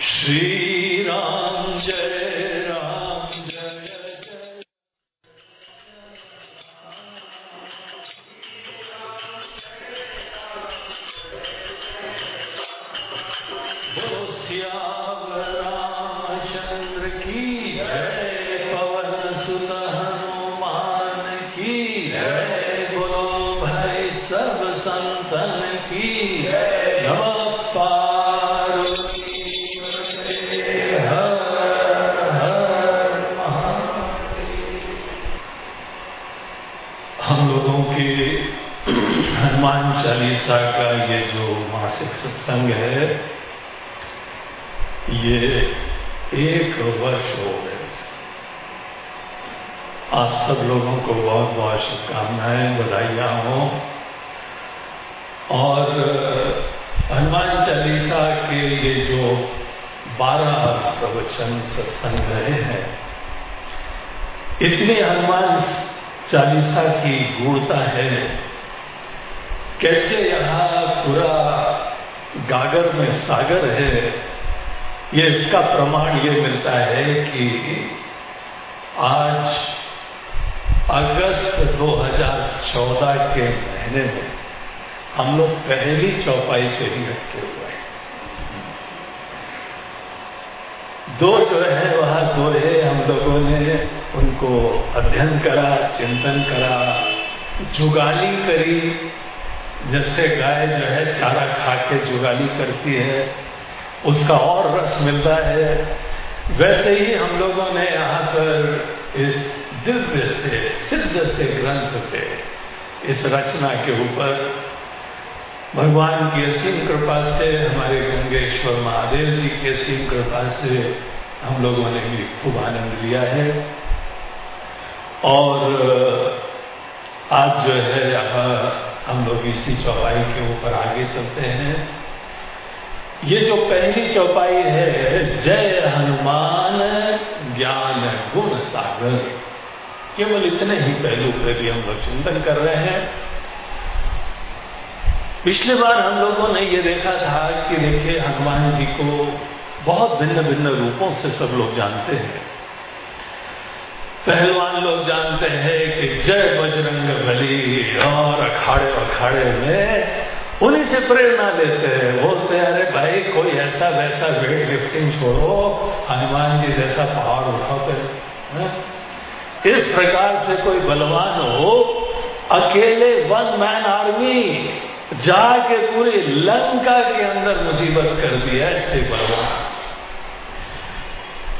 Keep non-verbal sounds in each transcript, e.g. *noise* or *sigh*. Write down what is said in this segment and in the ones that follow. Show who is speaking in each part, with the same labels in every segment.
Speaker 1: श्री राम जय चालीसा का ये जो मासिक सत्संग है, ये एक वर्ष हो गए आप सब लोगों को बहुत बहुत शुभकामनाएँ, बधाइयाँ हो। और, हनुमान चालीसा के ये जो बारह प्रवचन सत्संग रहे हैं, इतनी हनुमान चालीसा की गुणता है। कैसे यहाँ पूरा गागर में सागर है? ये इसका प्रमाण ये मिलता है कि आज अगस्त 2014 के महीने में हम लोग पहली चौपाई पे ही रखे हुए हैं। दो जो है, वह दो है, हम लोगों ने उनको अध्ययन करा, चिंतन करा, जुगाली करी जैसे गाय जो है चारा खा के जुगाली करती है, उसका और रस मिलता है। वैसे ही हम लोगों ने यहाँ पर इस दिव्य से, सिद्ध से ग्रंथ पे, इस रचना के ऊपर भगवान की असीम कृपा से, हमारे गंगेश्वर महादेव जी की असीम कृपा से हम लोगों ने भी खूब आनंद लिया है। और आज जो है यहाँ हम लोग इसी चौपाई के ऊपर आगे चलते हैं। ये जो पहली चौपाई है, जय हनुमान ज्ञान गुण सागर। केवल इतने ही पहलू पे भी हम लोग चिंतन कर रहे हैं। पिछली बार हम लोगों ने ये देखा था कि देखिए, हनुमान जी को बहुत भिन्न भिन्न रूपों से सब लोग जानते हैं। पहलवान लोग जानते हैं कि जय बजरंग बली और अखाड़े अखाड़े में उन्हीं से प्रेरणा लेते हैं। बोलते अरे भाई, कोई ऐसा वैसा वेट लिफ्टिंग छोड़ो, हनुमान जी जैसा पहाड़ उठाओ कर इस प्रकार से कोई बलवान हो, अकेले वन मैन आर्मी जाके पूरी लंका के अंदर मुसीबत कर दिया ऐसे बलवान।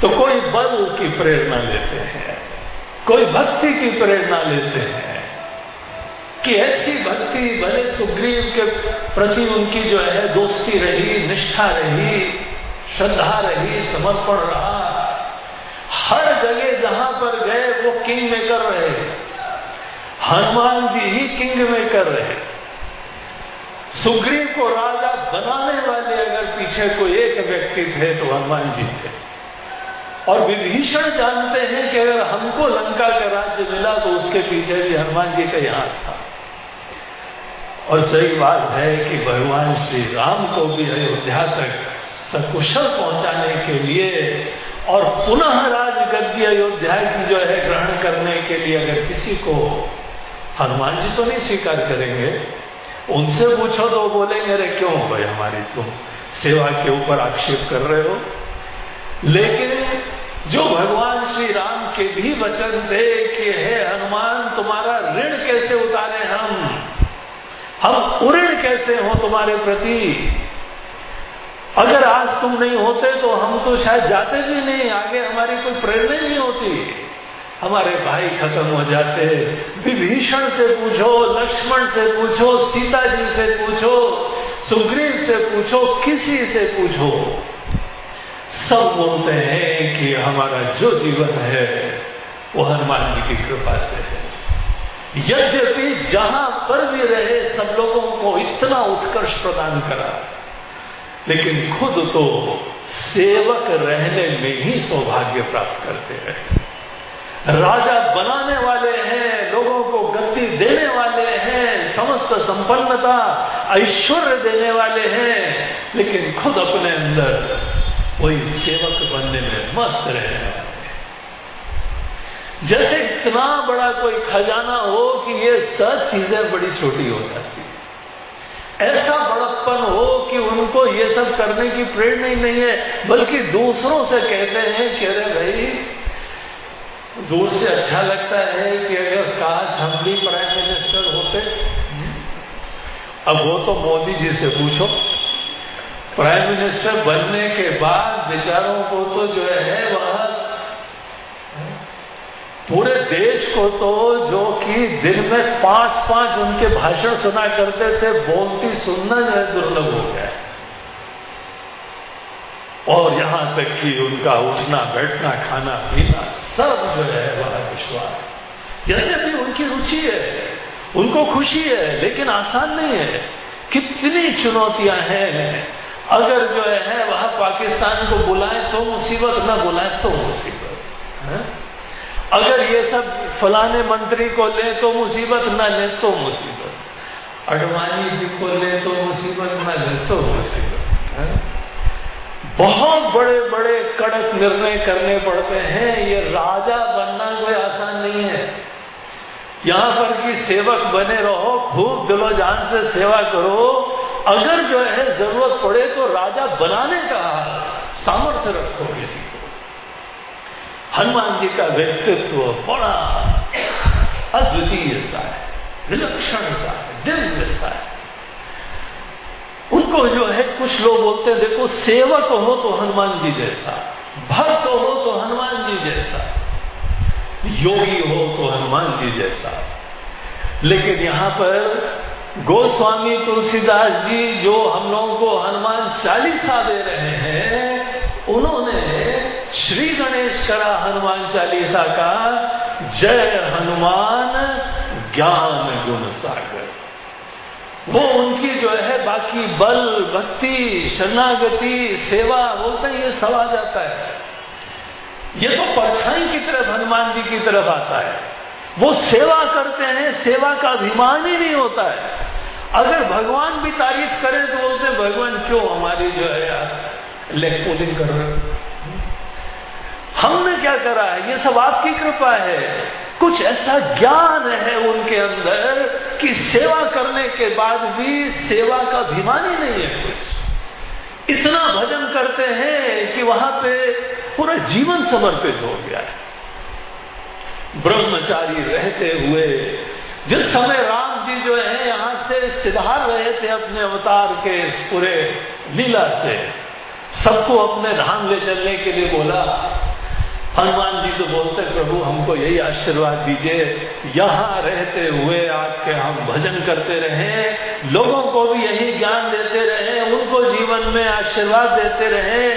Speaker 1: तो कोई बल की प्रेरणा लेते हैं। कोई भक्ति की प्रेरणा लेते हैं। कि ऐसी भक्ति, भले सुग्रीव के प्रति उनकी जो है, दोस्ती रही, निष्ठा रही, श्रद्धा रही, समर्पण रहा, हर जगह जहाँ पर गए, वो किंग मेकर रहे हनुमान जी ही किंग मेकर रहे सुग्रीव को राजा बनाने वाले अगर पीछे कोई एक व्यक्ति थे तो हनुमान जी थे। और विभीषण जानते हैं कि अगर हमको लंका का राज्य मिला तो उसके पीछे भी हनुमान जी का हाथ था। और सही बात है कि भगवान श्री राम को भी अयोध्या तक सकुशल पहुँचाने के लिए और पुनः राज गद्दी अयोध्या की जो है ग्रहण करने के लिए अगर किसी को हनुमान जी तो नहीं स्वीकार करेंगे। उनसे पूछो तो बोलेंगे, अरे क्यों भाई हमारी तुम सेवा के ऊपर आक्षेप कर रहे हो? लेकिन जो भगवान श्री राम के भी वचन थे कि हे, हनुमान, तुम्हारा ऋण कैसे उतारे हम? हम उऋण कैसे हो तुम्हारे प्रति? अगर आज तुम नहीं होते तो हम तो शायद जाते भी नहीं। आगे हमारी कोई प्रेरणा नहीं होती। हमारे भाई खत्म हो जाते। विभीषण से पूछो, लक्ष्मण से पूछो, सीता जी से पूछो, सुग्रीव से पूछो, किसी से पूछो। सब बोलते हैं कि हमारा जो जीवन है, वो हनुमान जी की कृपा से है। यद्यपि जहाँ पर भी रहे, सब लोगों को इतना उत्कर्ष प्रदान करा। लेकिन खुद तो सेवक रहने में ही सौभाग्य प्राप्त करते हैं। राजा बनाने वाले हैं, लोगों को गति देने वाले हैं, समस्त संपन्नता, ऐश्वर्य देने वाले हैं, लेकिन खुद अपने अंदर वही सेवक बनने में मस्त रहने वाले जैसे इतना बड़ा कोई खजाना हो कि ये सब चीज़ें बड़ी छोटी हो जाती। ऐसा बड़प्पन हो कि उनको ये सब करने की प्रेरणा ही नहीं है, बल्कि दूसरों से कहते हैं कि, अरे भाई, दूर से अच्छा लगता है कि अगर काश हम भी प्राइम मिनिस्टर होते। अब वो तो मोदी जी से पूछो। प्राइम मिनिस्टर बनने के बाद बेचारों को तो जो है, वह पूरे देश को तो जो कि दिन में पाँच पाँच उनके भाषण सुना करते थे, बोलती सुनना जो है दुर्लभ हो गया। और यहाँ तक कि उनका उठना, बैठना, खाना, पीना, सब जो है, वह विश्वास यद्यपि उनकी रुचि है, उनको खुशी है, लेकिन आसान नहीं है। कितनी चुनौतियाँ हैं अगर जो है वह पाकिस्तान को बुलाए तो मुसीबत, न बुलाए तो मुसीबत अगर ये सब फलाने मंत्री को ले तो मुसीबत, न ले तो मुसीबत। अडवाणी जी को ले तो मुसीबत, न ले तो मुसीबत बहुत बड़े बड़े कड़क निर्णय करने पड़ते हैं। ये राजा बनना कोई आसान नहीं है। यहाँ पर कि सेवक बने रहो, खूब दिलो जान से सेवा करो अगर जो है ज़रूरत पड़े तो राजा बनाने का सामर्थ्य रखो किसी को। हनुमान जी का व्यक्तित्व बड़ा अद्वितीय सा है, विलक्षण सा है, दिव्य सा है। उनको जो है कुछ लोग बोलते हैं, देखो, सेवक हो तो हनुमान जी जैसा, भक्त हो तो हनुमान जी जैसा, योगी हो तो हनुमान जी जैसा। लेकिन यहाँ पर गोस्वामी तुलसीदास जी जो हम लोगों को हनुमान चालीसा दे रहे हैं, उन्होंने श्री गणेश करा हनुमान चालीसा का जय हनुमान ज्ञान गुण सागर। वो उनकी जो है बाकी बल, भक्ति, शरणागति, सेवा, बोलते ये सब आ जाता है। ये तो परछाई की तरफ़, हनुमान जी की तरफ़ आता है। वो सेवा करते हैं, सेवा का अभिमान ही नहीं होता है। अगर भगवान भी तारीफ़ करें तो बोलते भगवान, क्यों हमारी जो है यार लेग कर रहे हमने क्या करा है? ये सब आपकी कृपा है। कुछ ऐसा ज्ञान है उनके अंदर कि सेवा करने के बाद भी सेवा का अभिमान ही नहीं है कुछ। इतना भजन करते हैं कि वहाँ पे पूरा जीवन समर्पित हो गया है। ब्रह्मचारी रहते हुए, जिस समय राम जी जो है, यहाँ से सिधार रहे थे अपने अवतार के इस पूरे लीला से। सबको अपने धाम ले चलने के लिए बोला। हनुमान जी तो बोलते, प्रभु, हमको यही आशीर्वाद दीजिए। यहाँ रहते हुए आपके हम भजन करते रहे। लोगों को भी यही ज्ञान देते रहे। उनको जीवन में आशीर्वाद देते रहे।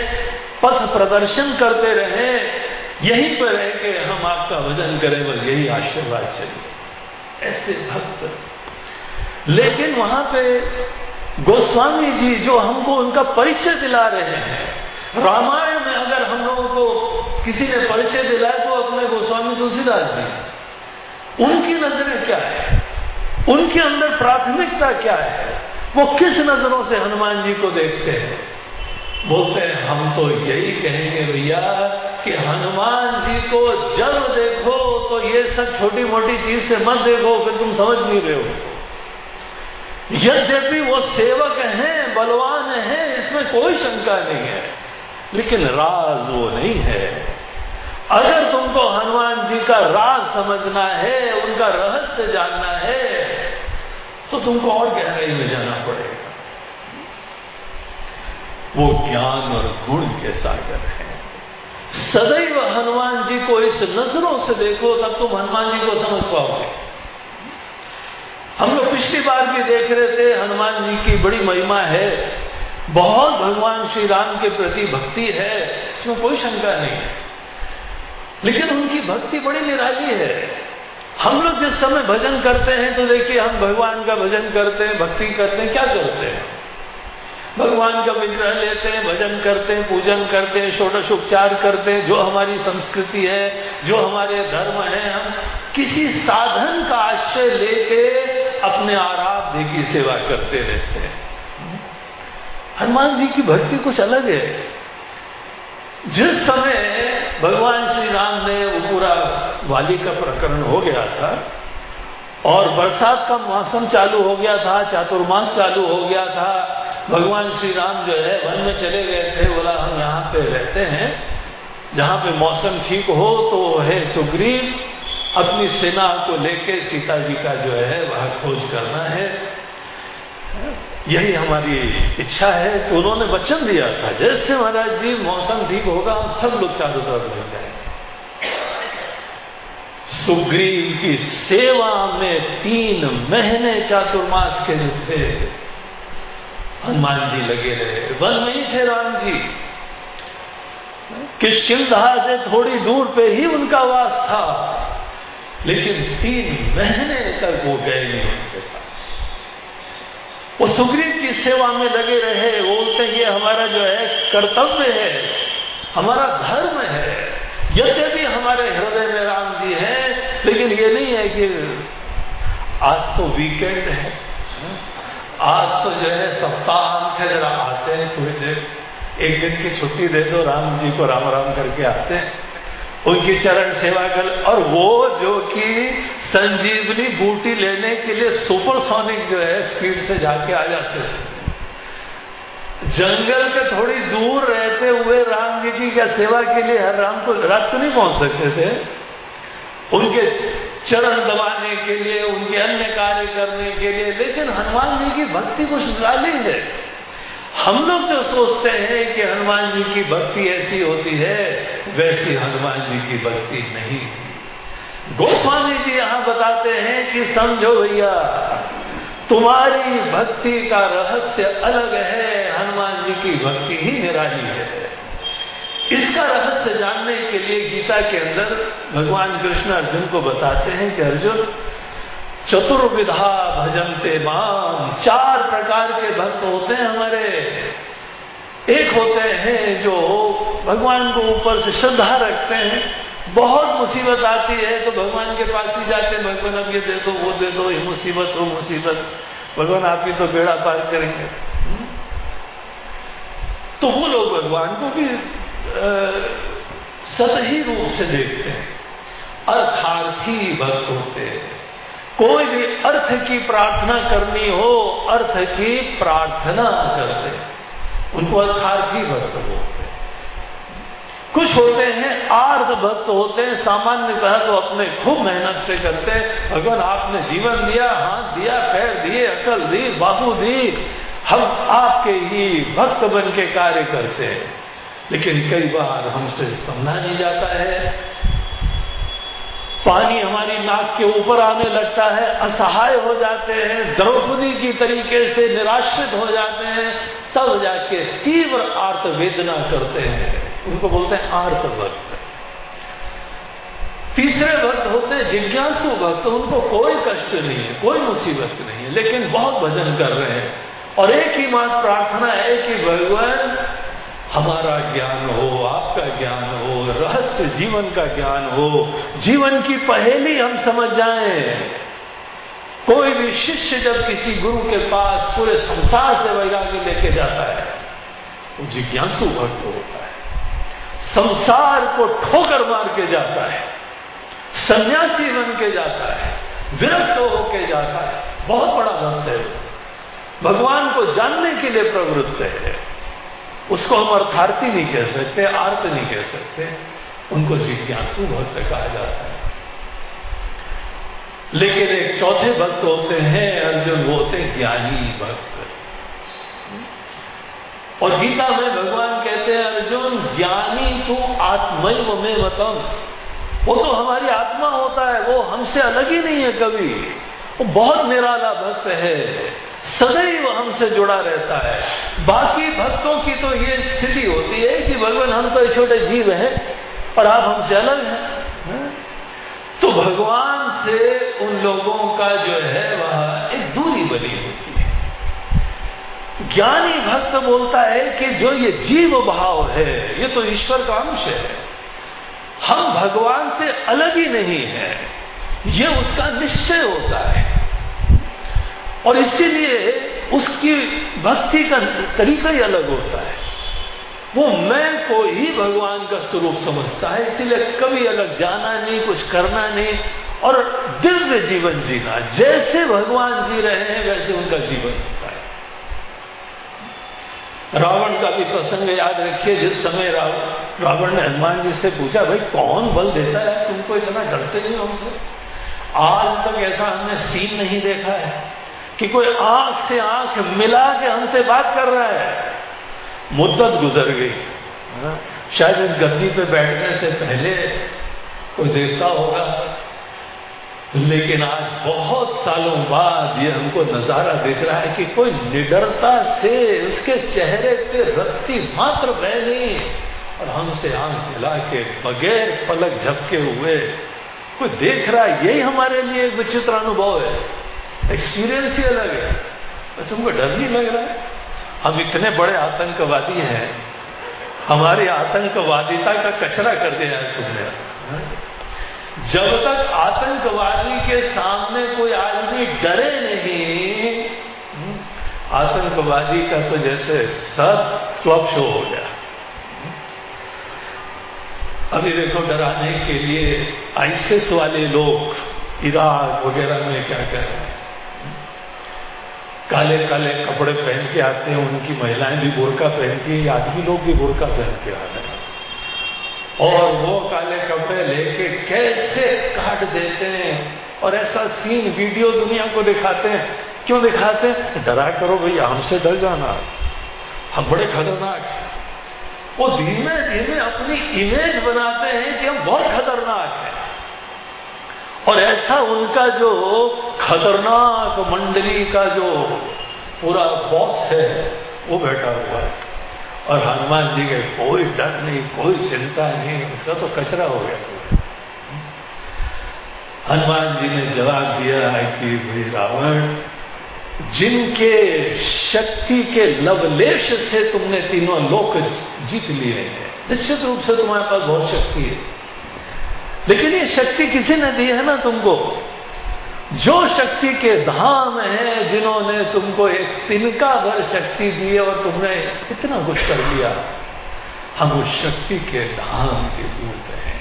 Speaker 1: पथ प्रदर्शन करते रहे। यहीं पर है कि हम आपका भजन करें, बस यही आशीर्वाद चाहिए। ऐसे भक्त। लेकिन वहाँ पे गोस्वामी जी जो हमको उनका परिचय दिला रहे हैं, रामायण में अगर हम लोगों को किसी ने परिचय दिलाया तो अपने गोस्वामी तुलसीदास जी, उनकी नज़रें क्या है? उनके अंदर प्राथमिकता क्या है? वो किस नज़रों से हनुमान जी को देखते हैं? बोलते हैं, हम तो यही कहेंगे भैया कि हनुमान जी को जब देखो तो ये सब छोटी मोटी चीज़ से मत देखो, फिर तुम समझ नहीं रहे हो। यद्यपि वो सेवक हैं, बलवान हैं, इसमें कोई शंका नहीं है, लेकिन राज वो नहीं है। अगर तुमको हनुमान जी का राज समझना है, उनका रहस्य जानना है तो तुमको और गहराई में जाना पड़ेगा। वो ज्ञान और गुण के सागर है। सदैव हनुमान जी को इस नज़रों से देखो, तब तुम हनुमान जी को समझ पाओगे। हम लोग पिछली बार भी देख रहे थे, हनुमान जी की बड़ी महिमा है। बहुत भगवान श्री राम के प्रति भक्ति है, इसमें कोई शंका नहीं। है लेकिन उनकी भक्ति बड़ी निराली है। हम लोग जिस समय भजन करते हैं तो देखिए, हम भगवान का भजन करते हैं, भक्ति करते हैं, क्या करते हैं? भगवान का विग्रह लेते हैं, भजन करते हैं, पूजन करते हैं, षोडश उपचार करते हैं, जो हमारी संस्कृति है, जो हमारे धर्म है, हम किसी साधन का आश्रय लेके अपने आराध्य की सेवा करते रहते हैं। हनुमान जी की भक्ति कुछ अलग है। जिस समय भगवान श्री राम ने वो पूरा वाली का प्रकरण हो गया था, और बरसात का मौसम चालू हो गया था, चातुर्मास चालू हो गया था भगवान श्री राम जो है, वन में चले गए थे, बोला, हम यहाँ पे रहते हैं। जहाँ पे मौसम ठीक हो तो है सुग्रीव। अपनी सेना को लेके सीता जी का जो है, वह खोज करना है। यही हमारी इच्छा है। तो उन्होंने वचन दिया था जैसे महाराज जी, मौसम ठीक होगा, हम सब लोग चारों तरफ़ लग जाएँगे। सुग्रीव की सेवा में तीन महीने चातुर्मास के जो थे। हनुमान जी लगे रहे। वन में ही थे राम जी। किशकिंधा से थोड़ी दूर पे ही उनका वास था। लेकिन तीन महीने तक वो गए नहीं उनके पास। वो सुग्रीव की सेवा में लगे रहे। वो बोलते ये हमारा जो है, कर्तव्य है। हमारा धर्म है। यद्यपि हमारे हृदय में राम जी हैं, लेकिन ये नहीं है कि आज तो वीकेंड है। आज तो जो है सप्ताह के जरा आते हैं, थोड़ी देर, एक दिन की छुट्टी दे दो, राम जी को राम राम करके आते हैं। उनकी चरण सेवा कर, और वो जो कि संजीवनी बूटी लेने के लिए सुपरसोनिक जो है, स्पीड से जाके आ जाते थे जंगल के थोड़ी दूर रहते हुए राम जी की क्या सेवा के लिए हर राम को रात को नहीं पहुँच सकते थे। उनके चरण दबाने के लिए, उनके अन्य कार्य करने के लिए। लेकिन हनुमान जी की भक्ति कुछ निराली है। हम लोग जो सोचते हैं कि हनुमान जी की भक्ति ऐसी होती है, वैसी हनुमान जी की भक्ति नहीं। गोस्वामी जी यहाँ बताते हैं कि समझो भैया, तुम्हारी भक्ति का रहस्य अलग है, हनुमान जी की भक्ति ही निराली है। इसका रहस्य जानने के लिए गीता के अंदर भगवान कृष्ण अर्जुन को बताते हैं कि अर्जुन, चतुर्विधा भजनते मान चार प्रकार के भक्त होते हैं हमारे। एक होते हैं जो भगवान को ऊपर से श्रद्धा रखते हैं। बहुत मुसीबत आती है तो भगवान के पास ही जाते हैं। भगवान, अब ये दे दो, वो दे दो, ये मुसीबत, वो मुसीबत। भगवान, आप ही तो बेड़ा पार करेंगे। तो वो लोग भगवान को भी सतही रूप से देखते हैं, अर्थार्थी भक्त होते हैं। कोई भी अर्थ की प्रार्थना करनी हो, अर्थ की प्रार्थना करते उनको अर्थार्थी भक्त बोलते कुछ होते हैं आर्थ भक्त होते हैं सामान्यतः तो अपने खूब मेहनत से करते भगवान आपने जीवन दिया, हाथ दिया, पैर दिए, अकल दी, बाहू दी, हम आपके ही भक्त बन के कार्य करते हैं। लेकिन कई बार हमसे समझा नहीं जाता है। पानी हमारी नाक के ऊपर आने लगता है, असहाय हो जाते हैं, द्रौपदी की तरीके से निराश्रित हो जाते हैं, तब जाके तीव्र आर्त वेदना करते हैं। उनको बोलते हैं आर्त भक्त तीसरे भक्त होते हैं, जिज्ञासु भक्त, उनको कोई कष्ट नहीं है, कोई मुसीबत नहीं है, लेकिन बहुत भजन कर रहे हैं। और एक ही मात्र प्रार्थना है कि भगवान हमारा ज्ञान हो, आपका ज्ञान हो, रहस्य जीवन का ज्ञान हो, जीवन की पहेली हम समझ जाएँ। कोई भी शिष्य जब किसी गुरु के पास पूरे संसार से वैराग्य लेके जाता है, वो जिज्ञासु भक्त होता है। संसार को ठोकर मार के जाता है, सन्यासी बन के जाता है, विरक्त होके जाता है। बहुत बड़ा भक्त है भगवान को जानने के लिए प्रवृत्त है। उसको हम अर्थार्थी नहीं कह सकते आर्त नहीं कह सकते। उनको जिज्ञासु भक्त कहा जाता है। लेकिन एक चौथे भक्त होते हैं, अर्जुन, वो होते ज्ञानी भक्त। और गीता में भगवान कहते हैं, अर्जुन, ज्ञानी तू आत्मय में मतम। वो तो हमारी आत्मा होता है, वो हमसे अलग ही नहीं है कभी। वो बहुत निराला भक्त है। सदैव हमसे जुड़ा रहता है। बाकी भक्तों की तो ये स्थिति होती है कि भगवान, हम तो छोटे जीव हैं और आप हमसे अलग हैं तो भगवान से उन लोगों का जो है, वह एक दूरी बनी होती है। ज्ञानी भक्त बोलता है कि जो ये जीव भाव है, ये तो ईश्वर का अंश है। हम भगवान से अलग ही नहीं है। ये उसका निश्चय होता है। और इसीलिए उसकी भक्ति का तरीका ही अलग होता है। वो मैं को ही भगवान का स्वरूप समझता है, इसीलिए कभी अलग जाना नहीं, कुछ करना नहीं और दिव्य जीवन जीना। जैसे भगवान जी रहे हैं, वैसे उनका जीवन होता है। रावण का भी प्रसंग याद रखिए, जिस समय रावण ने हनुमान जी से पूछा, भाई, कौन बल देता है? तुमको इतना डरते नहीं हमसे? आज तक ऐसा हमने सीन नहीं देखा है। कि कोई आँख से आँख मिला के हमसे बात कर रहा है। मुद्दत गुजर गई। हाँ? शायद इस गद्दी पे बैठने से पहले कोई देखता होगा। लेकिन आज बहुत सालों बाद ये हमको नज़ारा दिख रहा है कि कोई निडरता से उसके चेहरे पे रत्ती मात्र बह नहीं और हमसे आँख मिला के बगैर पलक झपके हुए कोई देख रहा है, यही हमारे लिए एक विचित्र अनुभव है। एक्सपीरियंस ही अलग है। तुमको डर नहीं लग रहा है? हम इतने बड़े आतंकवादी हैं। हमारी आतंकवादिता का कचरा कर दिया है तुमने। जब तक आतंकवादी के सामने कोई आदमी डरे नहीं, आतंकवादी का तो जैसे सब शो हो गया। अभी देखो डराने के लिए आईसीस वाले लोग, इराक वगैरह में क्या कर रहे हैं? काले काले कपड़े पहन के आते हैं, उनकी महिलाएँ भी बुरका पहनती है आदमी लोग भी बुरका पहन के आते हैं। और वो काले कपड़े लेके कैसे काट देते हैं? और ऐसा सीन वीडियो दुनिया को दिखाते हैं। क्यों दिखाते हैं? डरा करो भैया हमसे डर जाना। हम बड़े खतरनाक हैं। वो धीमे धीमे अपनी इमेज बनाते हैं कि हम बहुत खतरनाक हैं। और ऐसा उनका जो खतरनाक मंडली का जो पूरा बॉस है, वो बैठा हुआ है। और हनुमान जी के कोई डर नहीं, कोई चिंता नहीं उसका तो कचरा हो गया। हनुमान जी ने जवाब दिया है कि भाई रावण, जिनके शक्ति के लवलेश से तुमने तीनों लोक जीत लिए हैं, निश्चित रूप से तुम्हारे पास बहुत शक्ति है। लेकिन ये शक्ति किसी ने दी है ना तुमको? जो शक्ति के धाम है, जिन्होंने तुमको एक तिनका भर शक्ति दी है और तुमने इतना कुछ कर लिया हम उस शक्ति के धाम के दूत हैं।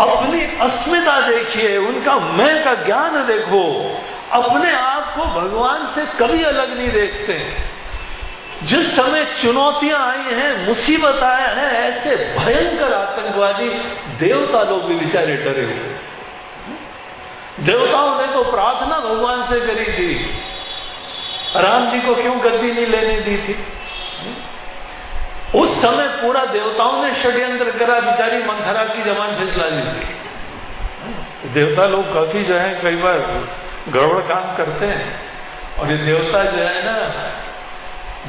Speaker 1: अपनी अस्मिता देखिए, उनका मैं का ज्ञान देखो, अपने आप को भगवान से कभी अलग नहीं देखते। जिस समय चुनौतियाँ आई हैं, मुसीबत आया है, ऐसे भयंकर आतंकवादी देवता लोग भी बेचारे डरे हुए देवताओं ने तो प्रार्थना भगवान से करी थी। राम जी को क्यों गद्दी नहीं लेने दी थी? उस समय पूरा देवताओं ने षड्यंत्र करा, बिचारी मंथरा की जमान फिसला ली थी देवता लोग काफ़ी जो है, कई बार गड़बड़ काम करते हैं। और ये देवता जो है ना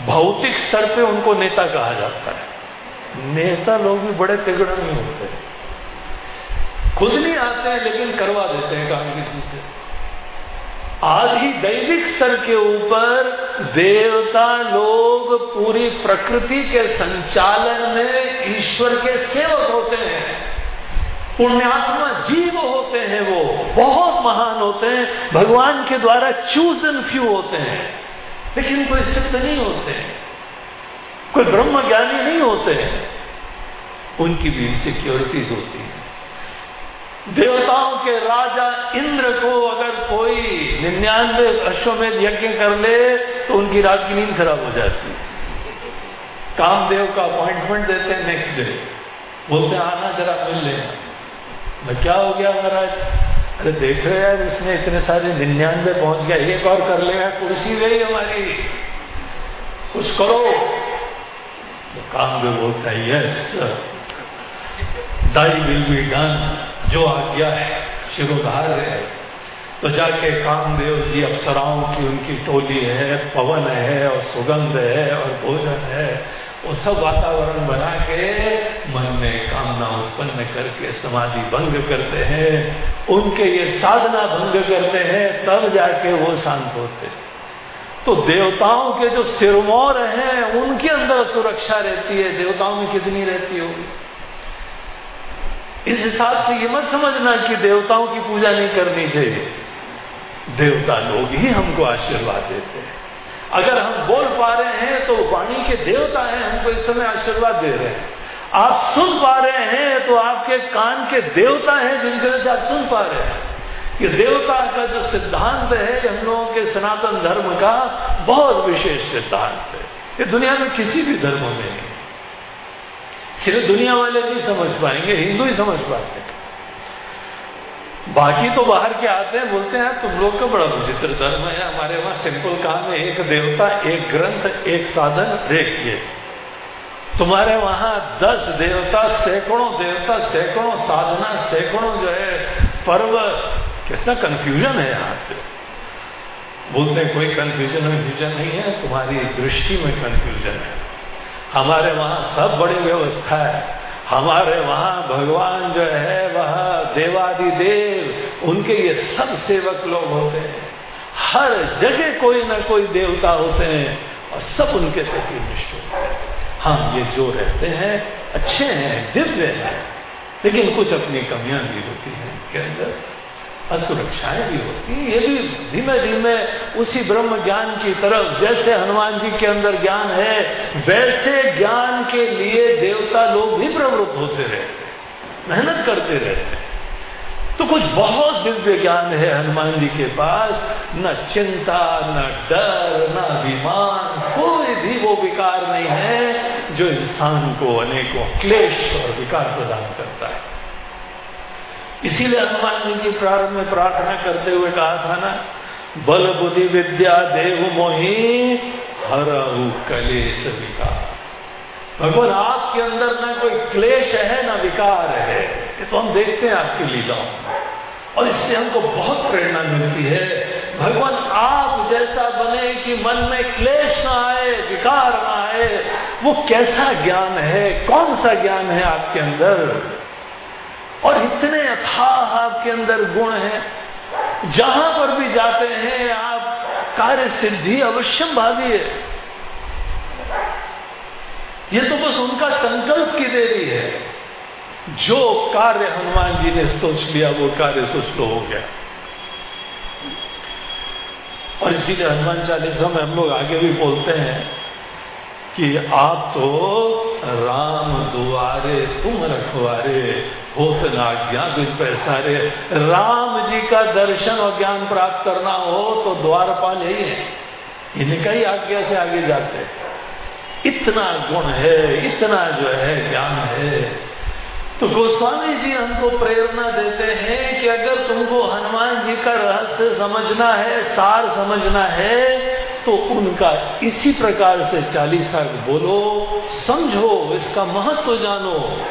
Speaker 1: भौतिक स्तर पे उनको नेता कहा जाता है। नेता लोग भी बड़े तिगड़ नहीं होते। खुद नहीं आते हैं, लेकिन करवा देते हैं काम किसी से आदि दैविक स्तर के ऊपर देवता लोग पूरी प्रकृति के संचालन में ईश्वर के सेवक होते हैं। पुण्यात्मा जीव होते हैं वो, बहुत महान होते हैं। भगवान के द्वारा चूज़ एंड फ्यू होते हैं। लेकिन कोई सिद्ध नहीं होते। कोई ब्रह्म ज्ञानी नहीं होते। उनकी भी सिक्योरिटीज होती है। देवताओं के राजा इंद्र को अगर कोई निन्यानवे अश्वमेध यज्ञ कर ले तो उनकी रात की नींद खराब हो जाती। है कामदेव का अपॉइंटमेंट देते हैं नेक्स्ट डे बोलते आना जरा मिल लेना क्या हो गया महाराज? अरे देख रहे यार इसमें इतने सारे निन्यानवे पहुँच गया। एक और कर लेगा कुर्सी गई हमारी। कुछ करो। तो काम भी बोलता है yes thy will be done जो आज्ञा है, शिरोधार है। तो जाके कामदेव जी, अप्सराओं की उनकी टोली है, पवन है, और सुगंध है, और भोजन है। वो सब वातावरण बना के मन में कामना उत्पन्न करके समाधि भंग करते हैं। उनके ये साधना भंग करते हैं, तब जाके वो शांत होते तो देवताओं के जो सिरमौर हैं, उनके अंदर सुरक्षा रहती है। देवताओं में कितनी रहती होगी? इस हिसाब से ये मत समझना कि देवताओं की पूजा नहीं करनी चाहिए। देवता लोग ही हमको आशीर्वाद देते हैं। अगर हम बोल पा रहे हैं तो वाणी के देवता हैं, हमको इस समय आशीर्वाद दे रहे हैं। आप सुन पा रहे हैं तो आपके कान के देवता हैं जिनके से आप सुन पा रहे हैं। ये देवता का जो सिद्धांत है ये हम लोगों के सनातन धर्म का बहुत विशेष सिद्धांत है। ये दुनिया में किसी भी धर्म में नहीं। सिर्फ़ दुनिया वाले नहीं समझ पाएँगे, हिंदू ही समझ पाते हैं। बाकी तो बाहर के आते हैं, बोलते हैं तुम लोग का बड़ा विचित्र धर्म है, हमारे वहाँ सिंपल काम है, एक देवता, एक ग्रंथ, एक साधन ये तुम्हारे वहाँ दस देवता, सैकड़ों देवता, सैकड़ों साधना, सैकड़ों जो है, पर्व कैसा कंफ्यूजन है यहाँ पे। बोलते हैं, कोई कंफ्यूजन वन्फ्यूजन नहीं है, तुम्हारी दृष्टि में कंफ्यूजन है। हमारे वहाँ सब बड़ी व्यवस्था है। हमारे वहाँ भगवान जो है, वह देवादि देव उनके ये सब सेवक लोग होते हैं। हर जगह कोई ना कोई देवता होते हैं और सब उनके प्रति निष्ठ होते हैं। हम ये जो रहते हैं, अच्छे हैं, दिव्य हैं, लेकिन कुछ अपनी कमियाँ भी होती हैं इनके अंदर। असुरक्षाएँ भी होती ये भी धीमे धीमे उसी ब्रह्म ज्ञान की तरफ़, जैसे हनुमान जी के अंदर ज्ञान है, वैसे ज्ञान के लिए देवता लोग भी प्रवृत्त होते रहते मेहनत करते रहते तो कुछ बहुत दिव्य ज्ञान है हनुमान जी के पास, न चिंता, न डर, न अभिमान, कोई भी वो विकार नहीं है, जो इंसान को अनेकों क्लेश और विकार प्रदान करता है। इसीलिए हनुमान जी की प्रारंभ में प्रार्थना करते हुए कहा था ना, बल बुद्धि विद्या देव मोही हर कलेश विकार. भगवान, आपके अंदर ना कोई क्लेश है, ना विकार है। ये तो हम देखते हैं आपकी लीलाओं और इससे हमको बहुत प्रेरणा मिलती है। भगवान, आप जैसा बने कि मन में क्लेश ना आए, विकार ना आए, वो कैसा ज्ञान है, कौन सा ज्ञान है आपके अंदर? और इतने अथाह आपके अंदर गुण हैं। जहाँ पर भी जाते हैं, आप कार्य सिद्धि अवश्यम भावी है। ये तो बस उनका संकल्प की देरी है। जो कार्य हनुमान जी ने सोच लिया, वो कार्य लो हो गया। और इसीलिए हनुमान चालीसा में हम लोग आगे भी बोलते हैं कि आप तो राम दुआरे, तुम रखवारे होत ना ज्ञान बिन पैसारे। राम जी का दर्शन और ज्ञान प्राप्त करना हो तो द्वारपाल यही है। इनका ही आज्ञा से आगे जाते इतना गुण है, इतना जो है, ज्ञान है। तो गोस्वामी जी हमको प्रेरणा देते हैं कि अगर तुमको हनुमान जी का रहस्य समझना है, सार समझना है तो उनका इसी प्रकार से चालीसा बोलो, समझो, इसका महत्व जानो।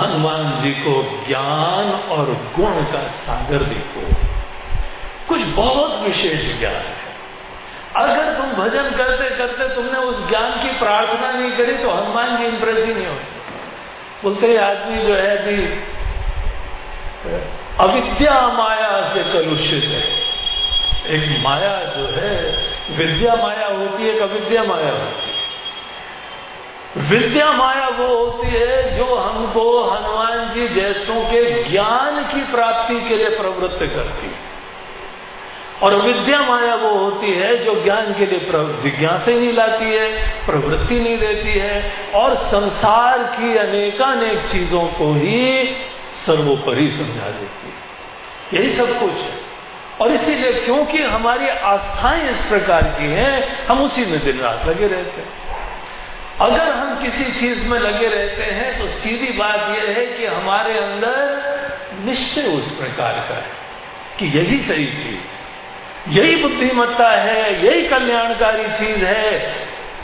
Speaker 1: हनुमान जी को ज्ञान और गुण का सागर देखो। कुछ बहुत विशेष ज्ञान है। अगर तुम भजन करते करते तुमने उस ज्ञान की प्रार्थना नहीं करी तो हनुमान जी इंप्रेस ही नहीं होते। बोलते आदमी जो है अभी, अविद्या माया से कलुषित है। एक माया जो है, विद्या माया होती है एक अविद्या माया विद्या माया वो होती है जो हमको हनुमान जी जैसों के ज्ञान की प्राप्ति के लिए प्रवृत्त करती है। और विद्या माया वो होती है जो ज्ञान के लिए जिज्ञासा नहीं लाती है, प्रवृत्ति नहीं देती है, और संसार की अनेकानेक चीज़ों को ही सर्वोपरि समझा देती है। यही सब कुछ है। और इसीलिए क्योंकि हमारी आस्थाएँ इस प्रकार की हैं, हम उसी में दिन रात लगे रहते हैं। अगर हम किसी चीज़ में लगे रहते हैं तो सीधी बात यह है कि हमारे अंदर निश्चय उस प्रकार का है कि यही सही चीज़, यही बुद्धिमत्ता है, यही कल्याणकारी चीज़ है।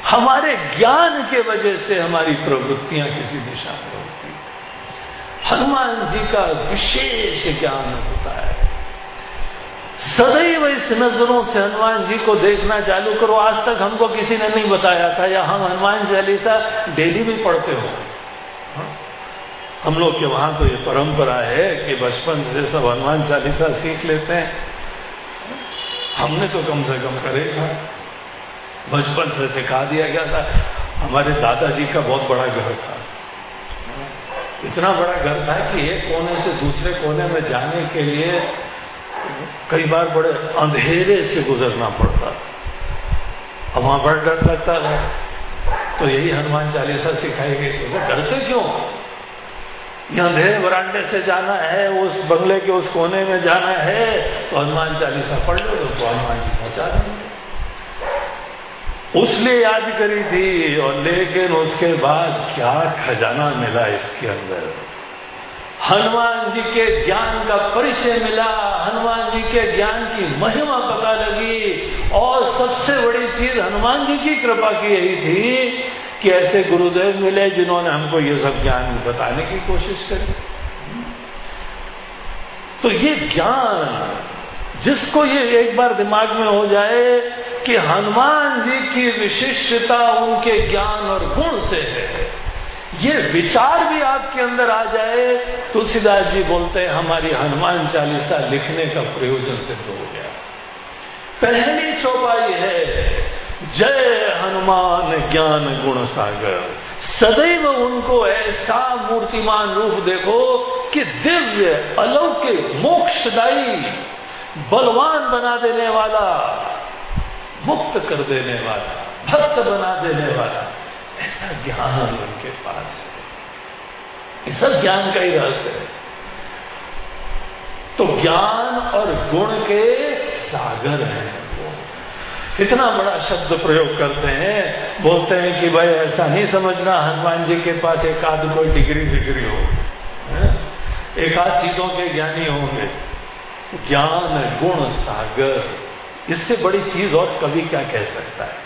Speaker 1: हमारे ज्ञान के वजह से हमारी प्रवृत्तियाँ किसी दिशा में होती हनुमान जी का विशेष ज्ञान होता है। सदैव इस नज़रों से हनुमान जी को देखना चालू करो। आज तक हमको किसी ने नहीं बताया था। या हम हनुमान चालीसा डेली भी पढ़ते हो? हम लोग के वहाँ तो ये परंपरा है कि बचपन से सब हनुमान चालीसा सीख लेते हैं। हमने तो कम से कम करेगा बचपन से सिखा दिया गया था। हमारे दादाजी का बहुत बड़ा घर था। इतना बड़ा घर था कि एक कोने से दूसरे कोने में जाने के लिए कई बार बड़े अंधेरे से गुजरना पड़ता अब वहाँ बड़ा डर लगता है। तो यही हनुमान चालीसा सिखाएगी तो डरते क्यों? यहाँ अंधेरे बरांडे से जाना है, उस बंगले के उस कोने में जाना है तो हनुमान चालीसा पढ़ लो तो हनुमान जी पहुँचा देंगे। उसने याद करी थी, और लेकिन उसके बाद क्या खजाना मिला इसके अंदर। हनुमान जी के ज्ञान का परिचय मिला। हनुमान जी के ज्ञान की महिमा पता लगी और सबसे बड़ी चीज़ हनुमान जी की कृपा की यही थी कि ऐसे गुरुदेव मिले जिन्होंने हमको ये सब ज्ञान बताने की कोशिश करी। तो ये ज्ञान, जिसको ये एक बार दिमाग में हो जाए कि हनुमान जी की विशिष्टता उनके ज्ञान और गुण से है। ये विचार भी आपके अंदर आ जाए तुलसीदास जी बोलते हैं, हमारी हनुमान चालीसा लिखने का प्रयोजन सिद्ध हो गया। पहली चौपाई है, जय हनुमान ज्ञान गुण सागर। सदैव उनको ऐसा मूर्तिमान रूप देखो कि दिव्य, अलौकिक, मोक्षदायी, बलवान बना देने वाला, मुक्त कर देने वाला, भक्त बना देने वाला। ऐसा ज्ञान उनके पास। है ये सब ज्ञान का ही रहस्य है। तो ज्ञान और गुण के सागर हैं वो। कितना बड़ा शब्द प्रयोग करते हैं। बोलते हैं कि भाई ऐसा नहीं समझना, हनुमान जी के पास एक आध कोई डिग्री डिग्री हो एक आध चीज़ों के ज्ञानी होंगे। ज्ञान, गुण, सागर, इससे बड़ी चीज़ और कभी क्या कह सकता है?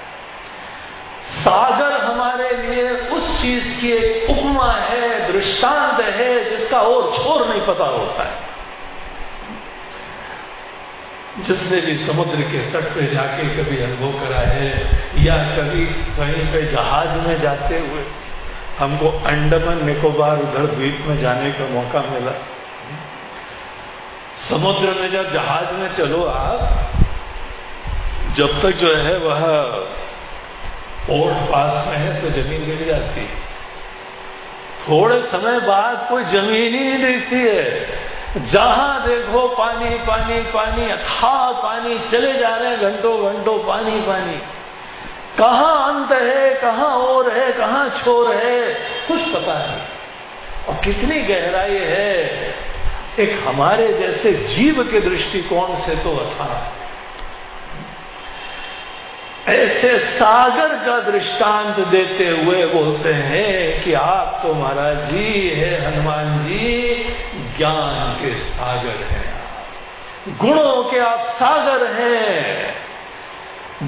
Speaker 1: सागर हमारे लिए उस चीज़ की एक उपमा है, दृष्टांत है, जिसका और छोर नहीं पता होता है। जिसने भी समुद्र के तट पे जाके कभी अनुभव करा है, या कभी कहीं पे जहाज़ में जाते हुए, हमको अंडमान निकोबार उधर द्वीप में जाने का मौका मिला। समुद्र में जब जहाज़ में चलो आप, जब तक जो है वह पोर्ट पास में है तो ज़मीन गिर जाती है। थोड़े समय बाद कोई ज़मीन ही नहीं दिखती है। जहाँ देखो पानी पानी पानी, अथा पानी, चले जा रहे हैं घंटों घंटों, पानी पानी। कहा अंत है, कहा और है, कहा छोर है, कुछ पता नहीं। और कितनी गहराई है। एक हमारे जैसे जीव के दृष्टिकोण से तो अथा ऐसे सागर का दृष्टांत देते हुए बोलते हैं कि आप तो महाराज जी है, हनुमान जी, ज्ञान के सागर हैं। गुणों के आप सागर हैं।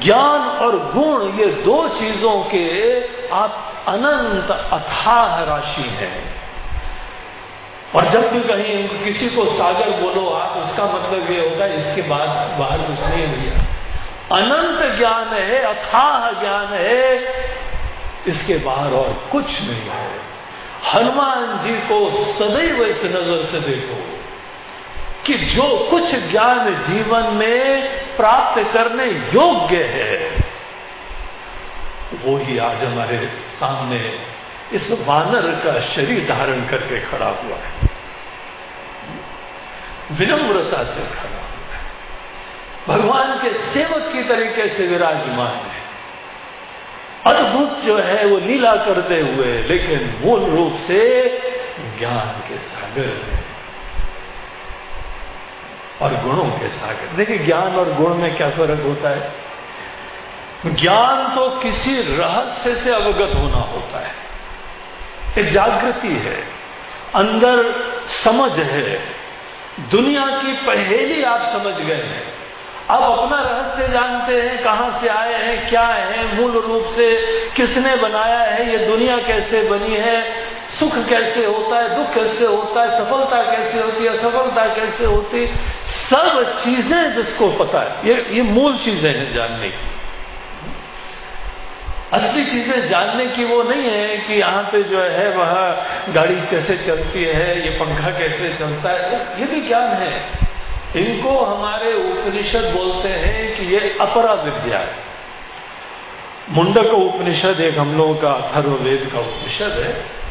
Speaker 1: ज्ञान और गुण, ये दो चीज़ों के आप अनंत अथाह राशि हैं। और जब भी कहीं किसी को सागर बोलो, आप उसका मतलब ये होगा इसके बाद बाहर कुछ नहीं भैया अनंत ज्ञान है, अथाह ज्ञान है। इसके बाहर और कुछ नहीं है। हनुमान जी को सदैव इस नज़र से देखो कि जो कुछ ज्ञान जीवन में प्राप्त करने योग्य है, वो ही आज हमारे सामने इस वानर का शरीर धारण करके खड़ा हुआ है। विनम्रता से खड़ा। भगवान के सेवक की तरीके से विराजमान है। अद्भुत जो है वो नीला करते हुए, लेकिन मूल रूप से ज्ञान के सागर में और गुणों के सागर। देखिए, ज्ञान और गुण में क्या फ़र्क होता है? ज्ञान तो किसी रहस्य से अवगत होना होता है। एक जागृति है, अंदर समझ है, दुनिया की पहेली आप समझ गए हैं। अब अपना रहस्य जानते हैं, कहाँ से आए हैं, क्या है, मूल रूप से किसने बनाया है, ये दुनिया कैसे बनी है, सुख कैसे होता है, दुख कैसे होता है, सफलता कैसे होती है, असफलता कैसे होती सब चीज़ें जिसको पता है, ये ये मूल चीज़ें हैं जानने की। असली चीज़ें जानने की वो नहीं है कि यहाँ पे जो है वह गाड़ी कैसे चलती है, ये पंखा कैसे चलता है, ये भी ज्ञान है। इनको हमारे उपनिषद बोलते हैं कि ये अपरा विद्या है। मुंडक उपनिषद एक हम लोगों का अथर्ववेद का उपनिषद है।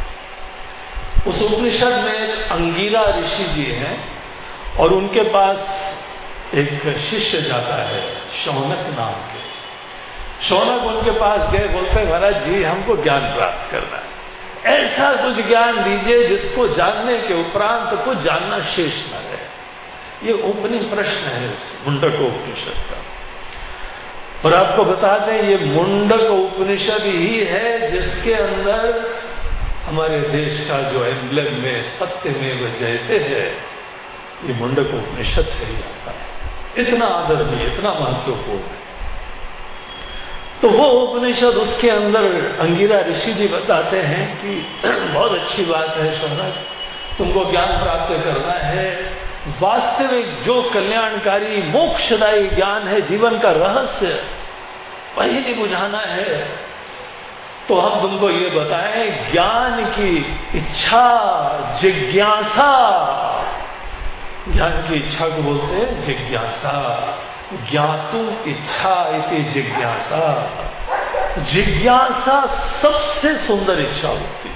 Speaker 1: उस उपनिषद में एक अंगीरा ऋषि जी हैं और उनके पास एक शिष्य जाता है, शौनक नाम के। शौनक उनके पास गए, बोलते महाराज जी, हमको ज्ञान प्राप्त करना है। ऐसा कुछ ज्ञान दीजिए जिसको जानने के उपरांत कुछ जानना शेष न रहे। ये ओपनिंग प्रश्न है मुंडक उपनिषद का। और आपको बता दें, ये मुंडक उपनिषद ही है जिसके अंदर हमारे देश का जो एम्बलम में, सत्य में वह जयते है, ये मुंडक उपनिषद से ही आता है। इतना आदरणीय, इतना महत्वपूर्ण है। तो वो उपनिषद उसके अंदर, अंगिरा ऋषि जी बताते हैं कि *clears throat* बहुत अच्छी बात है शौनक तुमको ज्ञान प्राप्त करना है वास्तविक जो कल्याणकारी, मोक्षदायी ज्ञान है, जीवन का रहस्य नहीं बुझाना है। तो हम तुमको ये बताएँ, ज्ञान की इच्छा, जिज्ञासा। ज्ञान की इच्छा को बोलते हैं जिज्ञासा। ज्ञातु इच्छा इति जिज्ञासा। जिज्ञासा सबसे सुंदर इच्छा होती है।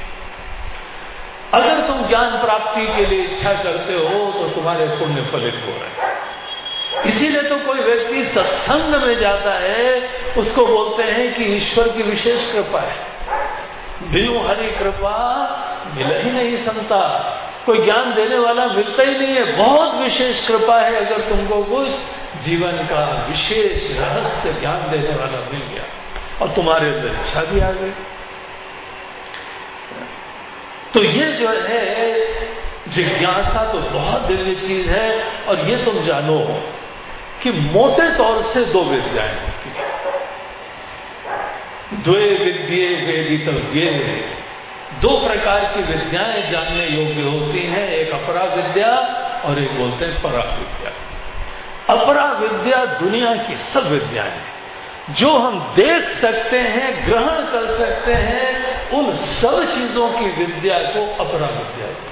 Speaker 1: अगर तुम ज्ञान प्राप्ति के लिए इच्छा करते हो तो तुम्हारे पुण्य फलित हो रहे इसीलिए तो कोई व्यक्ति सत्संग में जाता है, उसको बोलते हैं कि ईश्वर की विशेष कृपा है। बिनु हरी कृपा मिल ही नहीं समता। कोई ज्ञान देने वाला मिलता ही नहीं है। बहुत विशेष कृपा है अगर तुमको कुछ जीवन का विशेष रहस्य ज्ञान देने वाला मिल गया और तुम्हारे अंदर इच्छा भी आ गई। तो ये जो है, जिज्ञासा तो बहुत दिव्य चीज़ है, और ये तुम जानो कि मोटे तौर से दो विद्याएँ होती हैं। द्वे विद्ये दो प्रकार की विद्याएँ जानने योग्य होती हैं, एक अपरा विद्या और एक बोलते हैं परा विद्या। अपरा विद्या दुनिया की सब विद्याएँ जो हम देख सकते हैं, ग्रहण कर सकते हैं उन सब चीज़ों की विद्या को अपरा विद्या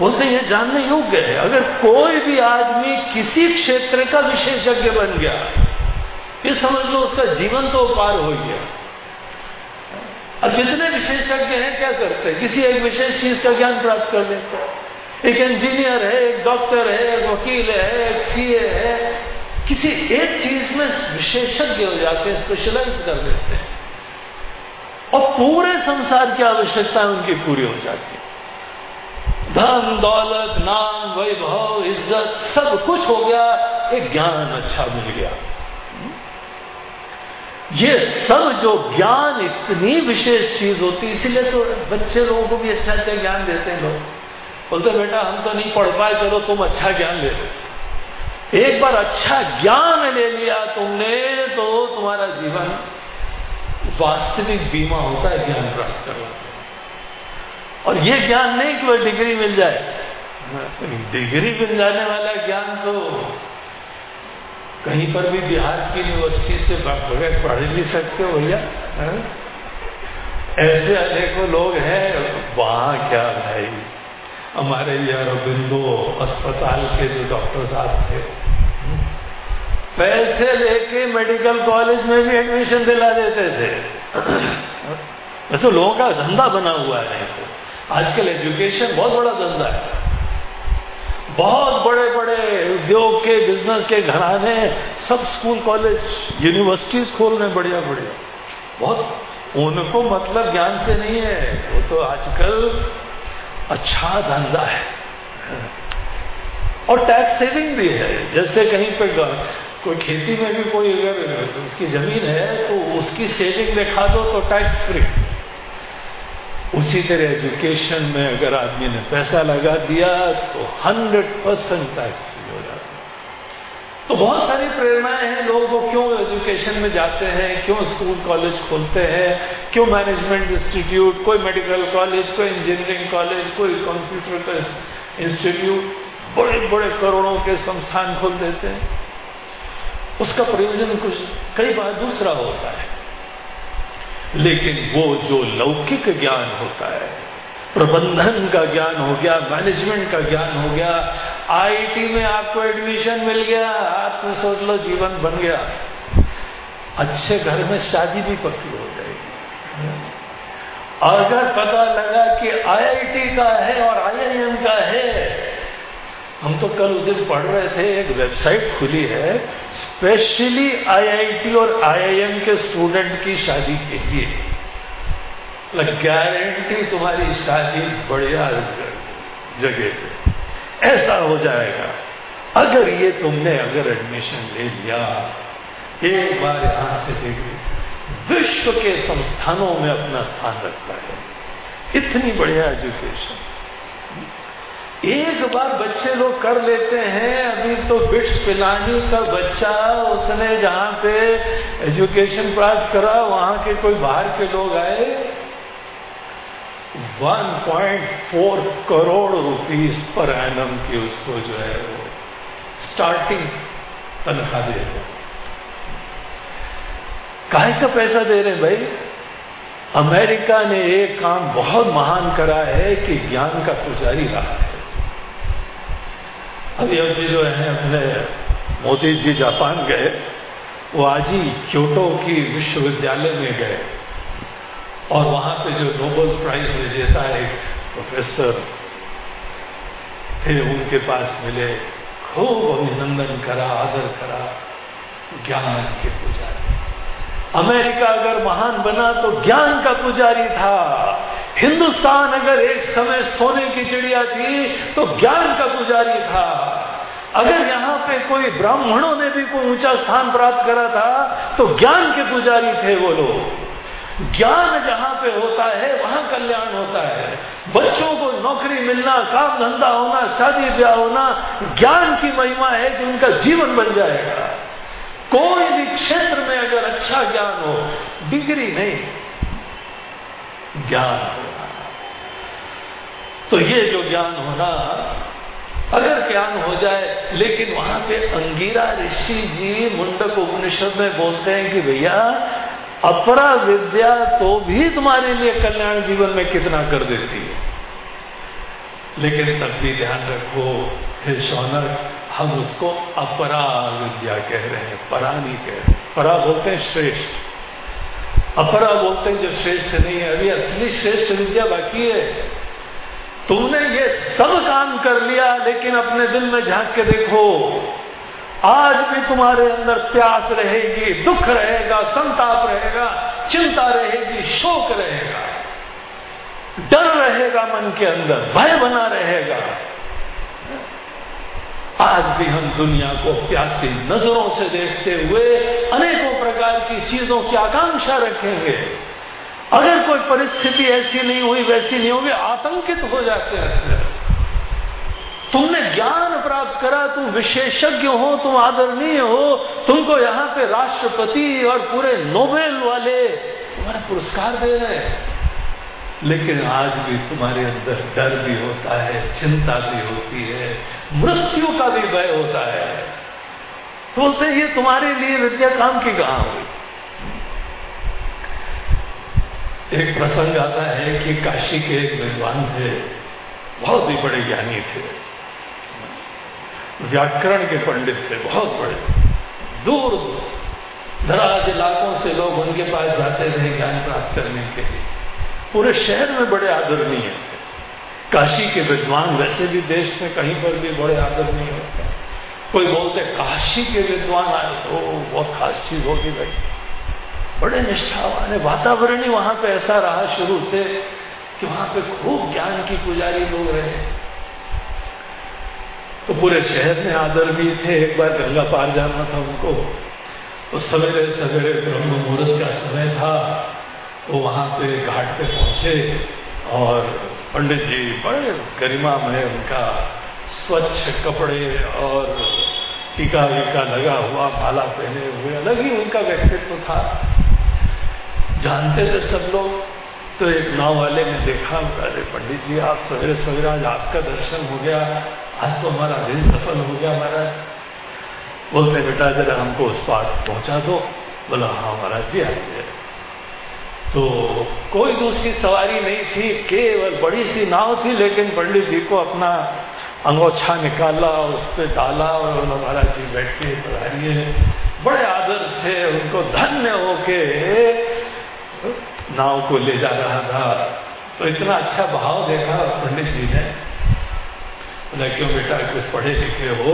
Speaker 1: बोलते ये जानने योग्य है। अगर कोई भी आदमी किसी क्षेत्र का विशेषज्ञ बन गया, ये समझ लो उसका जीवन तो पार हो गया। अब जितने विशेषज्ञ हैं, क्या करते हैं? किसी एक विशेष चीज़ का ज्ञान प्राप्त कर लेते हैं। एक इंजीनियर है, एक डॉक्टर है, एक वकील है, एक सीए है, किसी एक चीज़ में विशेषज्ञ हो जाते हैं स्पेशलाइज कर लेते हैं। और पूरे संसार की आवश्यकताएँ उनकी पूरी हो जाती है। धन, दौलत, नाम, वैभव, इज़्ज़त, सब कुछ हो गया, एक ज्ञान अच्छा मिल गया। ये सब जो ज्ञान, इतनी विशेष चीज़ होती, इसीलिए तो बच्चे लोगों को भी अच्छा अच्छा ज्ञान देते हैं लोग। बोलते, बेटा, हम तो नहीं पढ़ पाए, चलो तुम अच्छा ज्ञान ले लो एक बार अच्छा ज्ञान ले लिया तुमने तो तुम्हारा जीवन वास्तविक बीमा होता है, ज्ञान प्राप्त करना। और ये ज्ञान नहीं कि वह डिग्री मिल जाए। डिग्री मिल जाने वाला ज्ञान तो कहीं पर भी बिहार की यूनिवर्सिटी से बगैर पढ़ नहीं सकते हो भैया ऐसे अनेकों लोग हैं, वहाँ क्या भाई? हमारे ये अरबिंदो अस्पताल के जो डॉक्टर साहब थे पैसे लेके मेडिकल कॉलेज में भी एडमिशन दिला देते थे। *coughs* वैसे लोगों का धंधा बना हुआ है तो आजकल एजुकेशन बहुत बड़ा धंधा है। बहुत बड़े बड़े उद्योग के बिज़नेस के घराने सब स्कूल कॉलेज यूनिवर्सिटीज खोल रहे बढ़िया बढ़िया बहुत उनको मतलब ज्ञान से नहीं है। वो तो आजकल अच्छा धंधा है। और टैक्स सेविंग भी है। जैसे कहीं पे कोई खेती में भी कोई अगर उसकी ज़मीन है तो उसकी सेविंग दिखा दो तो टैक्स फ्री उसी तरह एजुकेशन में अगर आदमी ने पैसा लगा दिया तो 100 परसेंट टैक्स फ्री हो जाता तो बहुत सारी प्रेरणाएँ हैं लोगों को, क्यों एजुकेशन में जाते हैं, क्यों स्कूल कॉलेज खोलते हैं, क्यों मैनेजमेंट इंस्टीट्यूट कोई मेडिकल कॉलेज कोई इंजीनियरिंग कॉलेज कोई कंप्यूटर का इंस्टीट्यूट बड़े बड़े करोड़ों के संस्थान खोल देते हैं। उसका प्रयोजन कुछ, कई बार दूसरा होता है। लेकिन वो जो लौकिक ज्ञान होता है, प्रबंधन का ज्ञान हो गया मैनेजमेंट का ज्ञान हो गया आईटी में आपको एडमिशन मिल गया, आप तो सोच लो जीवन बन गया। अच्छे घर में शादी भी पक्की हो जाएगी। अगर पता लगा कि आईआईटी का है और आईआईएम का है, हम तो कल उस दिन पढ़ रहे थे, एक वेबसाइट खुली है स्पेशली आईआईटी और आईआईएम के स्टूडेंट की शादी के लिए। गारंटी तुम्हारी शादी बढ़िया जगह पे। ऐसा हो जाएगा। अगर ये तुमने अगर एडमिशन ले लिया, एक बार यहाँ से देख, विश्व के संस्थानों में अपना स्थान रखता है। इतनी बढ़िया एजुकेशन एक बार बच्चे लोग कर लेते हैं, अभी तो बिट्स पिलानी का बच्चा, उसने जहाँ पे एजुकेशन प्राप्त करा, वहाँ के कोई बाहर के लोग आए। 1.4 करोड़ रुपीस पर एनम की उसको जो है वो स्टार्टिंग तनख्वाह दे रहे काहे का पैसा दे रहे भाई? अमेरिका ने एक काम बहुत महान करा है कि ज्ञान का पुजारी रहा है। अभी अभी जो है, अपने मोदी जी जापान गए, वो आज ही क्योटो की विश्वविद्यालय में गए। और वहाँ पे जो नोबेल प्राइज विजेता एक प्रोफेसर थे, उनके पास मिले। खूब अभिनंदन करा, आदर करा, ज्ञान के पुजारी। अमेरिका अगर महान बना तो ज्ञान का पुजारी था। हिंदुस्तान अगर एक समय सोने की चिड़िया थी तो ज्ञान का पुजारी था। अगर यहाँ पे कोई ब्राह्मणों ने भी कोई ऊँचा स्थान प्राप्त करा था तो ज्ञान के पुजारी थे वो लोग। ज्ञान जहाँ पे होता है, वहाँ कल्याण होता है। बच्चों को नौकरी मिलना, काम धंधा होना, शादी ब्याह होना, ज्ञान की महिमा है कि उनका जीवन बन जाएगा। कोई भी क्षेत्र में अगर अच्छा ज्ञान हो, डिग्री नहीं, ज्ञान होना तो ये जो ज्ञान होना अगर ज्ञान हो जाए, लेकिन वहाँ पे अंगीरा ऋषि जी मुंडक उपनिषद में बोलते हैं कि भैया अपरा विद्या तो भी तुम्हारे लिए कल्याण जीवन में कितना कर देती है। लेकिन तब भी ध्यान रखो, हे शौनक, हम उसको अपरा विद्या कह रहे हैं परा नहीं कह रहे परा बोलते हैं श्रेष्ठ। अपरा बोलते हैं जो श्रेष्ठ नहीं है। अभी असली श्रेष्ठ विद्या बाकी है। तुमने ये सब काम कर लिया, लेकिन अपने दिल में झाँक के देखो, आज भी तुम्हारे अंदर प्यास रहेगी, दुख रहेगा, संताप रहेगा, चिंता रहेगी, शोक रहेगा। डर रहेगा मन के अंदर, भय बना रहेगा। आज भी हम दुनिया को प्यासी नज़रों से देखते हुए अनेकों प्रकार की चीज़ों की आकांक्षा रखेंगे। अगर कोई परिस्थिति ऐसी नहीं हुई, वैसी नहीं होगी, आतंकित हो जाते हैं तुमने ज्ञान प्राप्त करा, तुम विशेषज्ञ हो, तुम आदरणीय हो, तुमको यहाँ पे राष्ट्रपति और पूरे नोबेल वाले तुम्हारा पुरस्कार दे रहे हैं। लेकिन आज भी तुम्हारे अंदर डर भी होता है, चिंता भी होती है, मृत्यु का भी भय होता है। बोलते ये तुम्हारे लिए विद्या काम की कहा हुई? एक प्रसंग आता है कि काशी के एक विद्वान थे, बहुत ही बड़े ज्ञानी थे। व्याकरण के पंडित थे, बहुत बड़े। दूर दराज इलाकों से लोग उनके पास जाते थे ज्ञान प्राप्त करने के लिए। पूरे शहर में बड़े आदरणीय थे काशी के विद्वान वैसे भी देश में कहीं पर भी बड़े आदरणीय होते कोई बोलते काशी के विद्वान आए तो बहुत खास चीज़ होगी भाई। बड़े निष्ठावान है। वातावरण ही वहाँ पे ऐसा रहा शुरू से कि वहाँ पे खूब ज्ञान की पुजारी लोग रहे। तो पूरे शहर में आदर भी थे। एक बार गंगा पार जाना था उनको। तो सवेरे सवेरे ब्रह्म मुहूर्त का समय था। वो वहाँ पे घाट पे पहुँचे और पंडित जी बड़े गरिमा में उनका स्वच्छ कपड़े और टीका वीका लगा हुआ भाला पहने हुए, अलग ही उनका व्यक्तित्व था। जानते थे सब लोग तो एक नाव वाले ने देखा अरे पंडित जी, आप सवेरे सवेरे आज आपका दर्शन हो गया, आज तो हमारा दिन सफल हो गया महाराज। बोलते, बेटा, जरा हमको उस पार पहुँचा दो। बोला हाँ महाराज जी, आइए। तो कोई दूसरी सवारी नहीं थी, केवल बड़ी सी नाव थी, लेकिन पंडित जी को अपना अंगोछा निकाला, उस पर डाला और महाराज जी बैठ पधारिए। बड़े आदर से उनको धन्य होके नाव को ले जा रहा था। तो इतना अच्छा भाव देखा पंडित जी ने। बोला, क्यों बेटा, कुछ पढ़े लिखे हो?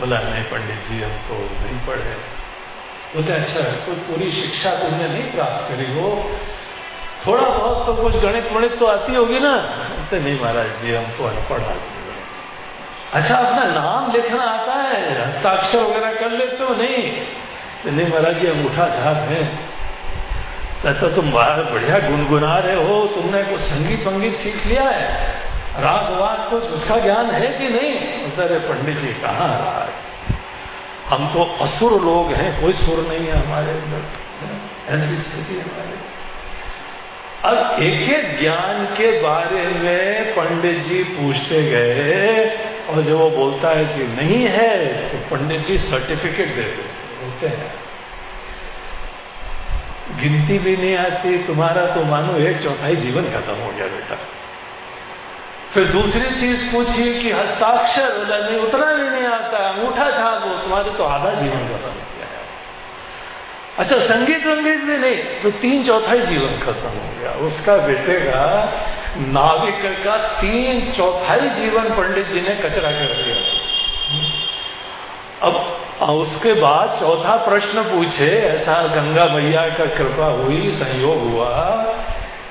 Speaker 1: बोला, नहीं पंडित जी, हम तो नहीं पढ़े। बोलते अच्छा कोई पूरी शिक्षा तुमने नहीं प्राप्त करी हो। थोड़ा बहुत तो कुछ गणित वणित तो आती होगी ना। बोलते, नहीं महाराज जी, हम तो अनपढ़ आदमी अच्छा अपना नाम लिखना आता है, हस्ताक्षर वगैरह कर लेते हो, नहीं? तो नहीं महाराज जी अंगूठा झाप है। तो तुम बाहर बढ़िया गुनगुना रहे हो, तुमने कुछ संगीत वंगीत सीख लिया है? राग वाग कुछ, उसका ज्ञान है कि नहीं? अरे, पंडित जी, कहाँ राग? हम तो असुर लोग हैं, कोई सुर नहीं है हमारे अंदर। ऐसी स्थिति हमारे। अब एक एक ज्ञान के बारे में पंडित जी पूछते गए, और जब वो बोलता है कि नहीं है तो पंडित जी सर्टिफिकेट दे देते बोलते हैं। गिनती भी नहीं आती, तुम्हारा तो मानो एक चौथाई जीवन खत्म हो गया बेटा। फिर दूसरी चीज़ पूछिए कि हस्ताक्षर बोला, नहीं, उतना भी नहीं आता अंगूठा छाप तुम्हारे तो आधा जीवन खत्म हो गया अच्छा संगीत वंगीत भी नहीं तो तीन चौथाई जीवन खत्म हो गया। उसका बेटे का नाविक का तीन चौथाई जीवन पंडित जी ने कचरा कर दिया। अब उसके बाद चौथा प्रश्न पूछे, ऐसा गंगा मैया का कृपा हुई, संयोग हुआ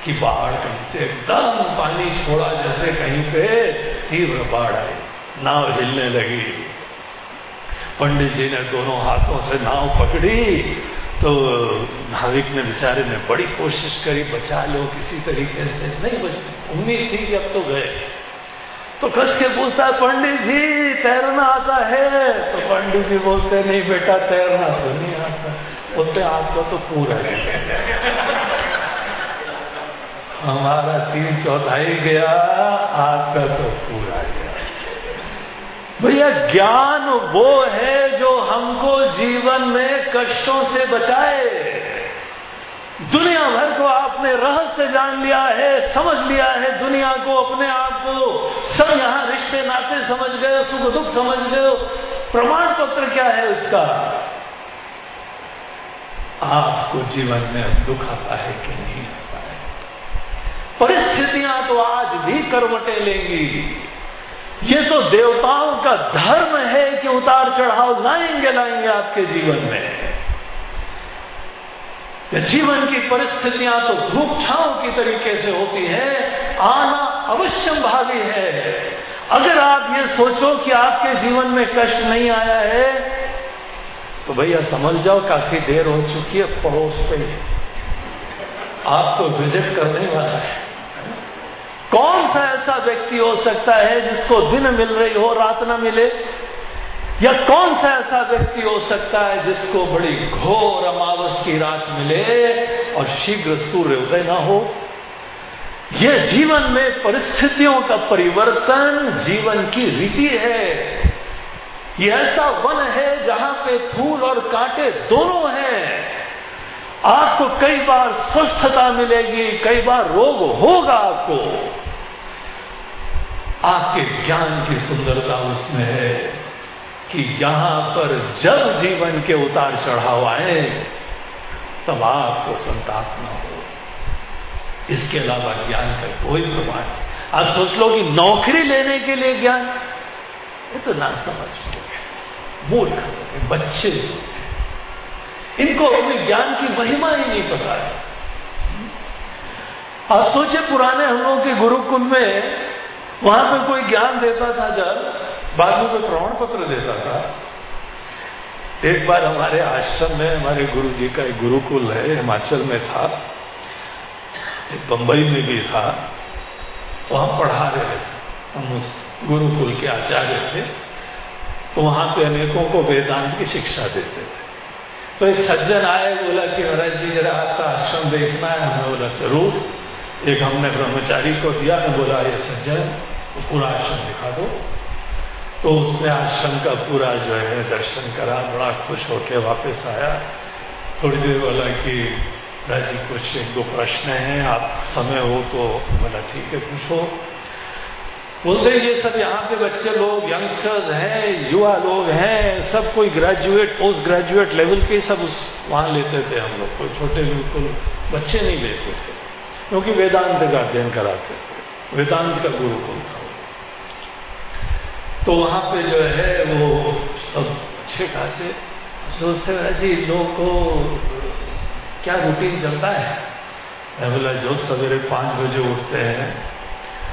Speaker 1: कि बाढ़ कहीं से एकदम पानी छोड़ा जैसे कहीं पे तीव्र बाढ़ आई। नाव हिलने लगी। पंडित जी ने दोनों हाथों से नाव पकड़ी तो नाविक ने बेचारे ने बड़ी कोशिश करी, बचा लो, किसी तरीके से। नहीं बच, उम्मीद थी कि अब तो गए। तो कस के पूछता है, पंडित जी, तैरना आता है? तो पंडित जी बोलते, नहीं बेटा, तैरना तो नहीं आता। बोलते, आपको तो पूरा है। हमारा तीन चौथाई गया आपका तो पूरा गया। भैया, ज्ञान वो है जो हमको जीवन में कष्टों से बचाए। दुनिया भर को आपने रहस्य जान लिया है, समझ लिया है, दुनिया को अपने आप को। सब यहाँ रिश्ते, नाते समझ गए, सुख, दुख समझ गए। प्रमाण पत्र क्या है उसका? आपको जीवन में दुख आता है कि नहीं? परिस्थितियाँ तो आज भी करवटे लेंगी। ये तो देवताओं का धर्म है कि उतार चढ़ाव लाएँगे लाएँगे आपके जीवन में। जीवन की परिस्थितियाँ तो धूप छाव की तरीके से होती है, आना अवश्यम भावी है। अगर आप ये सोचो कि आपके जीवन में कष्ट नहीं आया है तो भैया समझ जाओ, काफ़ी देर हो चुकी है, पड़ोस पे आपको विज़िट करने वाला है। कौन सा ऐसा व्यक्ति हो सकता है जिसको दिन मिल रही हो, रात ना मिले? या कौन सा ऐसा व्यक्ति हो सकता है जिसको बड़ी घोर अमावस की रात मिले और शीघ्र सूर्य उदय ना हो? यह जीवन में परिस्थितियों का परिवर्तन जीवन की रीति है। यह ऐसा वन है जहाँ पे फूल और कांटे दोनों हैं। आपको कई बार स्वस्थता मिलेगी, कई बार रोग होगा आपको। आपके ज्ञान की सुंदरता उसमें है कि यहाँ पर जब जीवन के उतार चढ़ाव आए, तब आपको संताप न हो। इसके अलावा ज्ञान का कोई प्रमाण नहीं। आप सोच लो कि नौकरी लेने के लिए ज्ञान, ये तो ना समझ मूर्ख बच्चे इनको अपने ज्ञान की महिमा ही नहीं पता है। आप सोचे पुराने हम लोगों के गुरुकुल में वहाँ पे कोई ज्ञान देता था, जब बाद में कोई प्रमाण पत्र देता था। एक बार हमारे आश्रम में हमारे गुरु जी का एक गुरुकुल है, हिमाचल में था बंबई में भी था। हम पढ़ा रहे थे हम उस गुरुकुल के आचार्य थे। तो वहाँ पे अनेकों को वेदांत की शिक्षा देते थे। तो एक सज्जन आए, बोला कि महाराज जी, जरा आपका आश्रम देखना है। हमने बोला, ज़रूर। एक हमने ब्रह्मचारी को दिया ने बोला, ये सज्जन तो पूरा आश्रम दिखा दो। तो उसने आश्रम का पूरा जो है दर्शन करा, बड़ा खुश होके वापस आया। थोड़ी देर बोला कि, राज़ी कुछ एक दो प्रश्न हैं, आप समय हो तो बोला, ठीक है, पूछो। बोलते ये सब यहाँ के बच्चे लोग यंगस्टर्स हैं, युवा लोग हैं, सब कोई ग्रेजुएट पोस्ट ग्रेजुएट लेवल के सब उस, वहाँ लेते थे हम लोग, कोई छोटे बिल्कुल बच्चे नहीं लेते थे। क्योंकि वेदांत का अध्ययन कराते थे, वेदांत का गुरुकुल था। तो वहाँ पे जो है, वो सब अच्छे खासे सोचते जी, लोग को क्या रूटीन चलता है? बोला, जो सवेरे पाँच बजे उठते हैं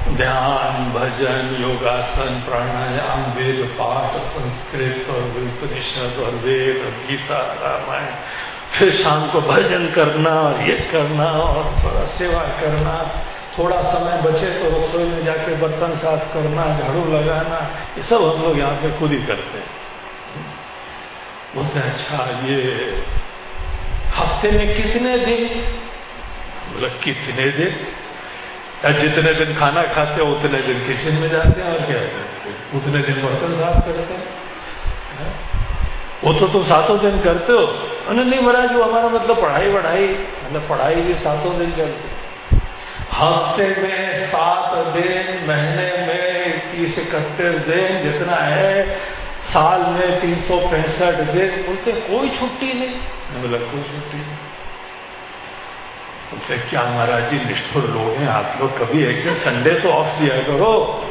Speaker 1: ध्यान, भजन, योगासन, प्राणायाम, वेद, पाठ, संस्कृत और उपनिषद और वेद, गीता, रामायण, फिर शाम को भजन करना और ये करना, और थोड़ा सेवा करना। थोड़ा समय बचे तो रसोई में जाके बर्तन साफ़ करना, झाड़ू लगाना, ये सब हम लोग यहाँ पे खुद ही करते हैं। बोलते अच्छा ये हफ़्ते में कितने दिन? बोला, कितने दिन? या जितने दिन खाना खाते हो, उतने दिन किचन में जाते हैं, और क्या उतने दिन बर्तन साफ़ करते हैं। वो तो तुम सातों दिन करते हो। अरे नहीं महाराज, वो हमारा मतलब पढ़ाई वढ़ाई मतलब पढ़ाई भी सातों दिन करते हफ़्ते में सात दिन, महीने में इक्कीस इकतीस दिन जितना है, साल में तीन सौ पैंसठ दिन बोलते कोई छुट्टी नहीं। मतलब कोई छुट्टी नहीं। बोलते क्या महाराज जी निष्ठुर लोग हैं? आप लोग कभी एक दिन संडे तो ऑफ़ दिया करो।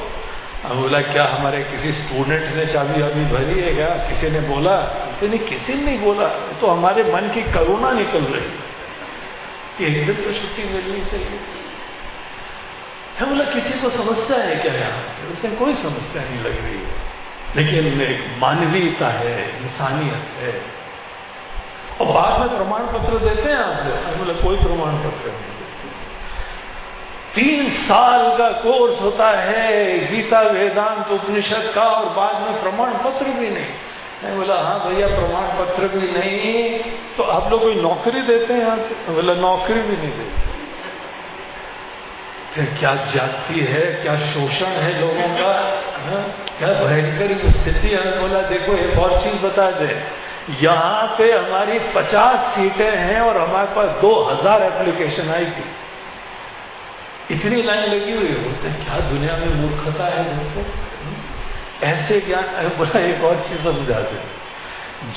Speaker 1: हम बोला, क्या हमारे किसी स्टूडेंट ने चाबी अभी भरी है क्या? किसी ने बोला किसी ने किसी ने नहीं बोला। तो हमारे मन की करुणा निकल रही कि एक दिन तो छुट्टी मिलनी चाहिए। हम बोला, किसी को समस्या है क्या यहाँ? उसने, कोई समस्या नहीं लग रही है। लेकिन एक मानवीयता है, इंसानियत है। और बाद में प्रमाण पत्र देते हैं आप बोले, कोई प्रमाण पत्र नहीं। तीन साल का कोर्स होता है, गीता, वेदांत, उपनिषद का, और बाद में प्रमाण पत्र भी नहीं। मैं बोला हाँ भैया प्रमाण पत्र भी नहीं। तो आप लोग कोई नौकरी देते हैं यहाँ बोला, नौकरी भी नहीं देते। फिर क्या जाति है, क्या शोषण है लोगों का? हा? क्या भयंकर स्थिति है। बोला, देखो, एक और चीज़ बता दे। यहाँ पे हमारी 50 सीटें हैं और हमारे पास 2000 एप्लीकेशन आई थी। इतनी लाइन लगी हुई है। बोलते क्या दुनिया में मूर्खता है देखो ऐसे ज्ञान बोला, एक और चीज़ समझाते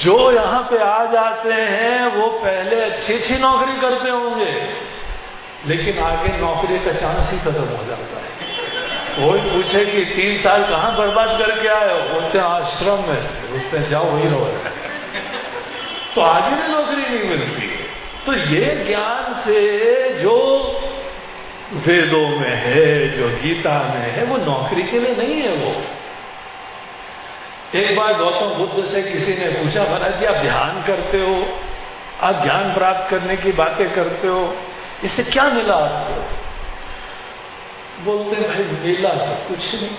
Speaker 1: जो यहाँ पे आ जाते हैं, वो पहले अच्छी अच्छी नौकरी करते होंगे, लेकिन आगे नौकरी का चांस ही खत्म हो जाता है। कोई पूछे कि तीन साल कहाँ बर्बाद करके आए हो? बोलते आश्रम में। बोलते जाओ, वही रहो। तो आगे भी नौकरी नहीं मिलती। तो ये ज्ञान से जो वेदों में है, जो गीता में है, वो नौकरी के लिए नहीं है वो। एक बार गौतम बुद्ध से किसी ने पूछा, महाराज जी, आप ध्यान करते हो? आप ज्ञान प्राप्त करने की बातें करते हो? इससे क्या मिला आपको? बोलते, भाई, मिला तो कुछ नहीं।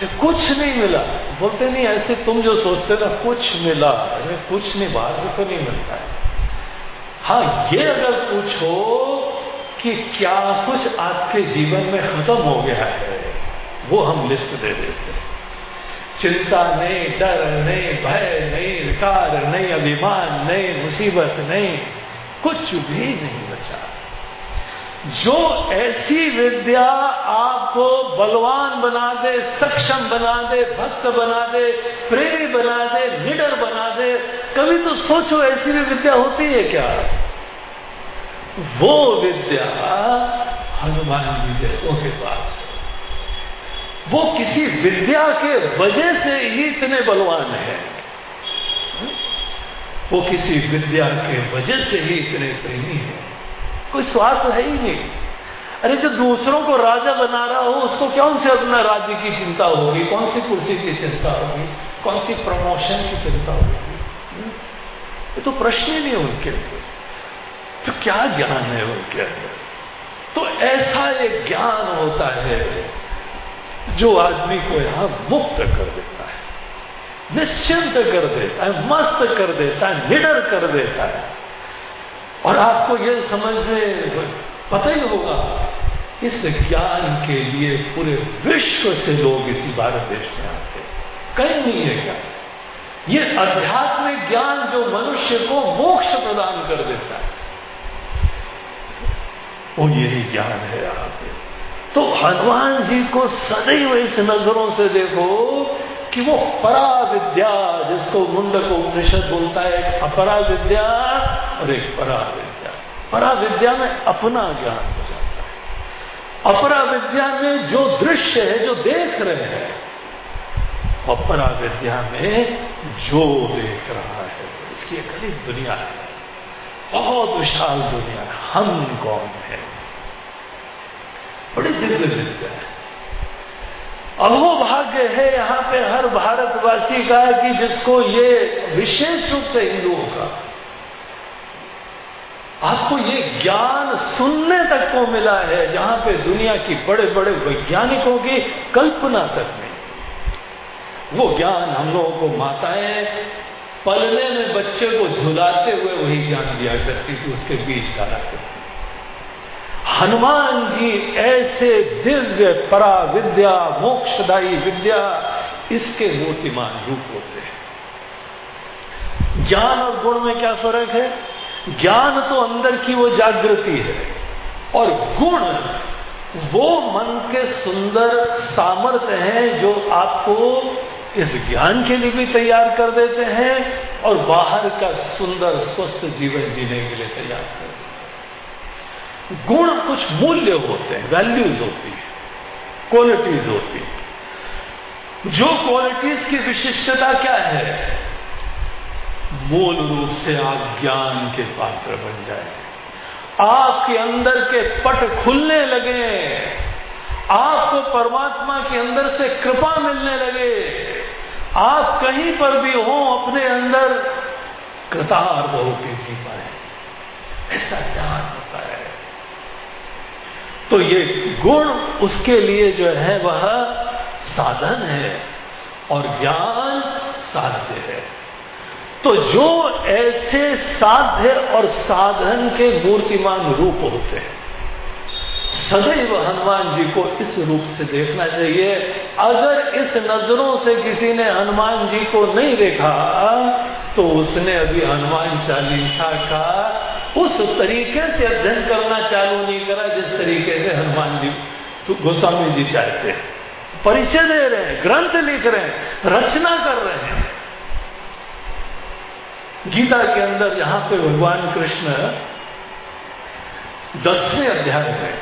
Speaker 1: तो कुछ नहीं मिला। बोलते, नहीं, ऐसे तुम जो सोचते ना, कुछ मिला। ऐसे कुछ नहीं, बाहर से तो नहीं मिलता है। हाँ ये अगर पूछो कि क्या कुछ आपके जीवन में खत्म हो गया है, वो हम लिस्ट दे देते हैं। चिंता नहीं, डर नहीं, भय नहीं, विकार नहीं, अभिमान नहीं, मुसीबत नहीं, कुछ भी नहीं बचा। जो ऐसी विद्या आपको बलवान बना दे, सक्षम बना दे, भक्त बना दे, प्रेमी बना दे निडर बना दे, कभी तो सोचो ऐसी भी विद्या होती है क्या? वो विद्या हनुमान जी जैसों के पास है। वो किसी विद्या के वजह से ही इतने बलवान है। वो किसी विद्या के वजह से ही इतने प्रेमी है। कोई स्वार्थ है ही नहीं। अरे जो दूसरों को राजा बना रहा हो, उसको कौन से अपना राज्य की चिंता होगी? कौन सी कुर्सी की चिंता होगी? कौन सी प्रमोशन की चिंता होगी? ये तो प्रश्न ही नहीं उनके तो क्या ज्ञान है उनके अंदर? तो ऐसा एक ज्ञान होता है जो आदमी को यहाँ मुक्त कर देता है, निश्चिंत कर देता है, मस्त कर देता है, निडर कर देता है। और आपको ये समझ में पता ही होगा, इस ज्ञान के लिए पूरे विश्व से लोग इसी भारत देश में आते कहीं नहीं है क्या? ये आध्यात्मिक ज्ञान जो मनुष्य को मोक्ष प्रदान कर देता है, वो यही ज्ञान है आपके तो हनुमान जी को सदैव इस नज़रों से देखो कि वो परा विद्या जिसको मुंडक उपनिषद बोलता है, एक अपरा विद्या और एक परा विद्या परा विद्या में अपना ज्ञान हो जाता है। अपरा विद्या में जो दृश्य है, जो देख रहे हैं अपरा विद्या में जो देख रहा है, इसकी एक अलग दुनिया है। बहुत विशाल दुनिया है। हम कौन है? बड़ी दिव्य विद्या है। अहो भाग्य है यहाँ पे हर भारतवासी का कि जिसको ये विशेष रूप से हिंदुओं का। आपको ये ज्ञान सुनने तक को मिला है जहाँ पे दुनिया की बड़े बड़े वैज्ञानिकों की कल्पना तक नहीं वो ज्ञान हम लोगों को माताएँ पलने में बच्चे को झुलाते हुए वही ज्ञान दिया करती थी, उसके बीच डाला करती हनुमान जी ऐसे दिव्य परा विद्या मोक्षदायी विद्या, इसके मूर्तिमान रूप होते हैं। ज्ञान और गुण में क्या फ़र्क है? ज्ञान तो अंदर की वो जागृति है और गुण, वो मन के सुंदर सामर्थ्य हैं जो आपको इस ज्ञान के लिए भी तैयार कर देते हैं और बाहर का सुंदर, स्वस्थ जीवन जीने के लिए तैयार कर गुण कुछ मूल्य होते हैं वैल्यूज़ होती है क्वालिटीज होती है। जो क्वालिटीज की विशिष्टता क्या है? मूल रूप से आप ज्ञान के पात्र बन जाए। आपके अंदर के पट खुलने लगे। आपको परमात्मा के अंदर से कृपा मिलने लगे। आप कहीं पर भी हो, अपने अंदर कृतार्थ होकर जी पाए। ऐसा ज्ञान होता तो ये गुण उसके लिए जो है, वह साधन है और ज्ञान साध्य है। तो जो ऐसे साध्य और साधन के मूर्तिमान रूप होते हैं, सदैव हनुमान जी को इस रूप से देखना चाहिए। अगर इस नज़रों से किसी ने हनुमान जी को नहीं देखा तो उसने अभी हनुमान चालीसा का उस तरीके से अध्ययन करना चालू नहीं करा, जिस तरीके से हनुमान जी तो गोस्वामी जी चाहते हैं। परिचय दे रहे हैं, ग्रंथ लिख रहे हैं, रचना कर रहे हैं। गीता के अंदर यहाँ पे भगवान कृष्ण दसवें अध्याय में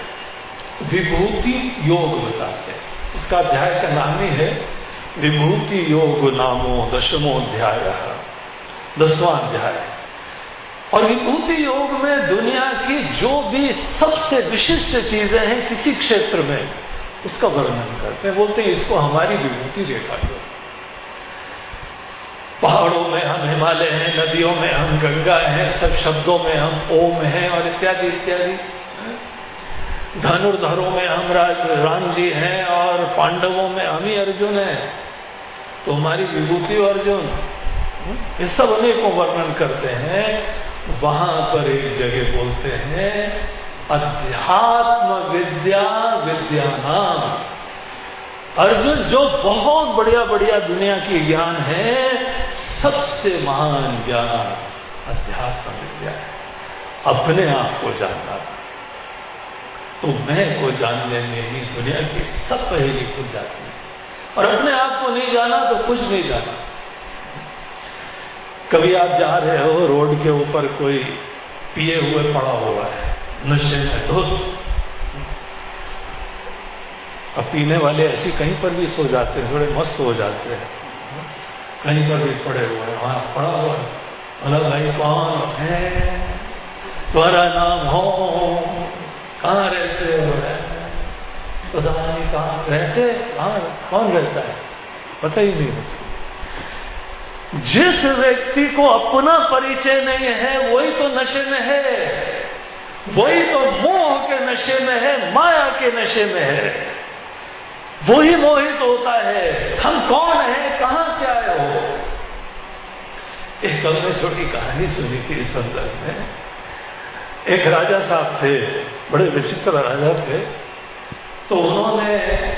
Speaker 1: विभूति योग बताते हैं। उसका अध्याय का नाम ही है विभूति योग नामो दशमो अध्याय, दसवां अध्याय। और विभूति योग में दुनिया की जो भी सबसे विशिष्ट चीज़ें हैं किसी क्षेत्र में, उसका वर्णन करते हैं। बोलते हैं, इसको हमारी विभूति देखा दो। पहाड़ों में हम हिमालय हैं, नदियों में हम गंगा हैं, सब शब्दों में हम ओम हैं और इत्यादि इत्यादि। धनुर्धरों में हम राज राम जी हैं और पांडवों में हम ही अर्जुन हैं। तो हमारी विभूति अर्जुन। ये सब अनेकों वर्णन करते हैं। वहाँ पर एक जगह बोलते हैं अध्यात्म विद्या विद्या नाम अर्जुन, जो बहुत बढ़िया बढ़िया दुनिया की ज्ञान है, सबसे महान ज्ञान अध्यात्म विद्या है। अपने आप को जानना। तो मैं को जानने में ही दुनिया की सब पहली खुल जाती है। और अपने आप को नहीं जाना तो कुछ नहीं जाना। कभी आप जा रहे हो, रोड के ऊपर कोई पिए हुए पड़ा हुआ है, नशे में तो अब पीने वाले ऐसी कहीं पर भी सो जाते हैं, थोड़े मस्त हो जाते हैं। कहीं पर भी पड़े हुए हैं, वहाँ पड़ा हुआ है। अलग भाई कौन है? तुम्हारा नाम हो? कहाँ रहते हो? पता नहीं कहाँ रहते कौन रहता है? पता ही नहीं उसको जिस व्यक्ति को अपना परिचय नहीं है, वही तो नशे में है। वही तो मोह के नशे में है, माया के नशे में है। वही मोहित होता है, हम कौन है, कहाँ से आए हो? एक कल छोटी कहानी सुनी थी इस संदर्भ में। एक राजा साहब थे, बड़े विचित्र राजा थे। तो उन्होंने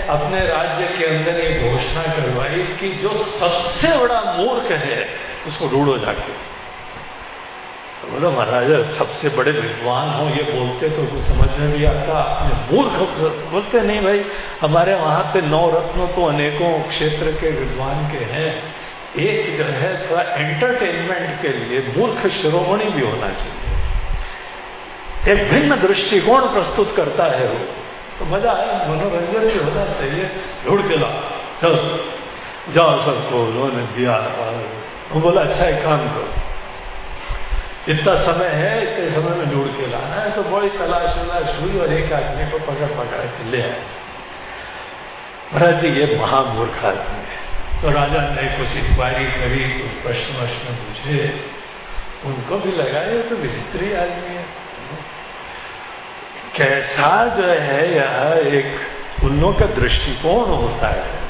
Speaker 1: अपने राज्य के अंदर एक घोषणा करवाई कि जो सबसे बड़ा मूर्ख है, उसको ढूंढो जाके। तो बोलो, महाराज, सबसे बड़े विद्वान हो, ये बोलते तो कुछ समझ में नहीं आता, अपने मूर्ख बोलते, नहीं भाई, हमारे वहाँ पे नौ रत्नों तो अनेकों क्षेत्र के विद्वान के हैं। एक जो है, थोड़ा एंटरटेनमेंट के लिए मूर्ख शिरोमणि भी होना चाहिए। एक भिन्न दृष्टिकोण प्रस्तुत करता है वो। तो मज़ा आया, मनोरंजन भी होना चाहिए। ढूंढ के ला। चलो, जाओ सबको, उन्होंने दिया वो बोला अच्छा एक काम करो। इतना समय है, इतने समय में ढूंढ के लाना है तो बड़ी तलाश वलाश हुई और एक आदमी को पकड़ पकड़ के ले आए। महाराज जी, ये महामूर्ख आदमी है। तो राजा ने कुछ इंक्वायरी करी, कुछ प्रश्न वश्न पूछे। उनको भी लगा ये तो विचित्र आदमी है। कैसा जो है यह एक उन लोगों का दृष्टिकोण होता है।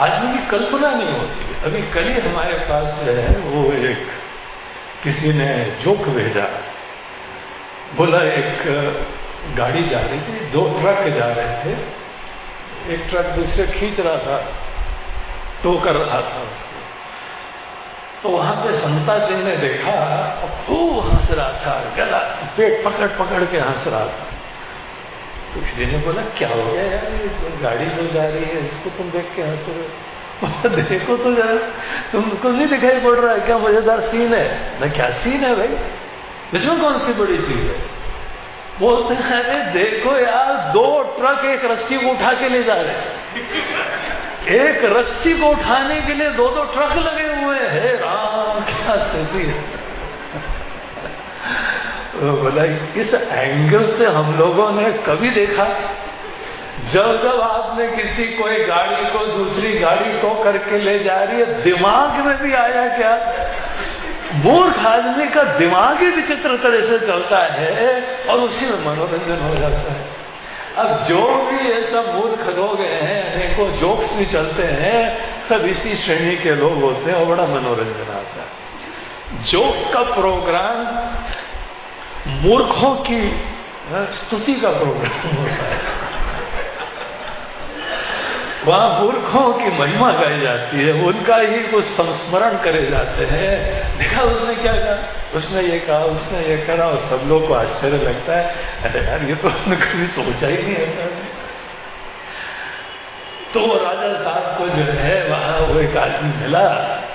Speaker 1: आदमी की कल्पना नहीं होती। अभी कल ही हमारे पास जो है वो एक किसी ने जोक भेजा। बोला एक गाड़ी जा रही थी, दो ट्रक जा रहे थे। एक ट्रक दूसरे खींच रहा था, टोकर रहा था उसको। तो वहाँ पे संता सिंह ने देखा और खूब हंस रहा था, गला पेट पकड़ पकड़ के हंस रहा था। तो किसी ने बोला, क्या हो गया यार, ये तो गाड़ी जो जा रही है, इसको तुम देख के हंस रहे *laughs* देखो तो जरा तुमको नहीं दिखाई पड़ रहा है, क्या मज़ेदार सीन है? ना, क्या सीन है भाई? इसमें कौन सी बड़ी चीज़ है? बोलते हैं, अरे देखो यार, दो ट्रक एक रस्सी को उठा के ले जा रहे *laughs* एक रस्सी को उठाने के लिए दो दो ट्रक लगे हुए हैं। राम, क्या स्थिति है? बोला, इस एंगल से हम लोगों ने कभी देखा, जब जब आपने किसी कोई गाड़ी को दूसरी गाड़ी को करके ले जा रही है, दिमाग में भी आया क्या मूर्ख आदमी का दिमाग ही विचित्र तरह से चलता है और उसी में मनोरंजन हो जाता है। अब जो भी ये सब मूर्ख लोग हैं अनेकों जोक्स भी चलते हैं, सब इसी श्रेणी के लोग होते हैं और बड़ा मनोरंजन आता है। जोक का प्रोग्राम मूर्खों की स्तुति का प्रोग्राम होता है। वहाँ मूर्खों की महिमा गाई जाती है, उनका ही कुछ संस्मरण करे जाते हैं। देखा उसने क्या कहा? उसने ये कहा, उसने ये करा और सब लोग को आश्चर्य लगता है। अरे यार, ये तो हमने कभी सोचा ही नहीं होता। तो राजा साहब को जो है, वहाँ वो एक आदमी मिला,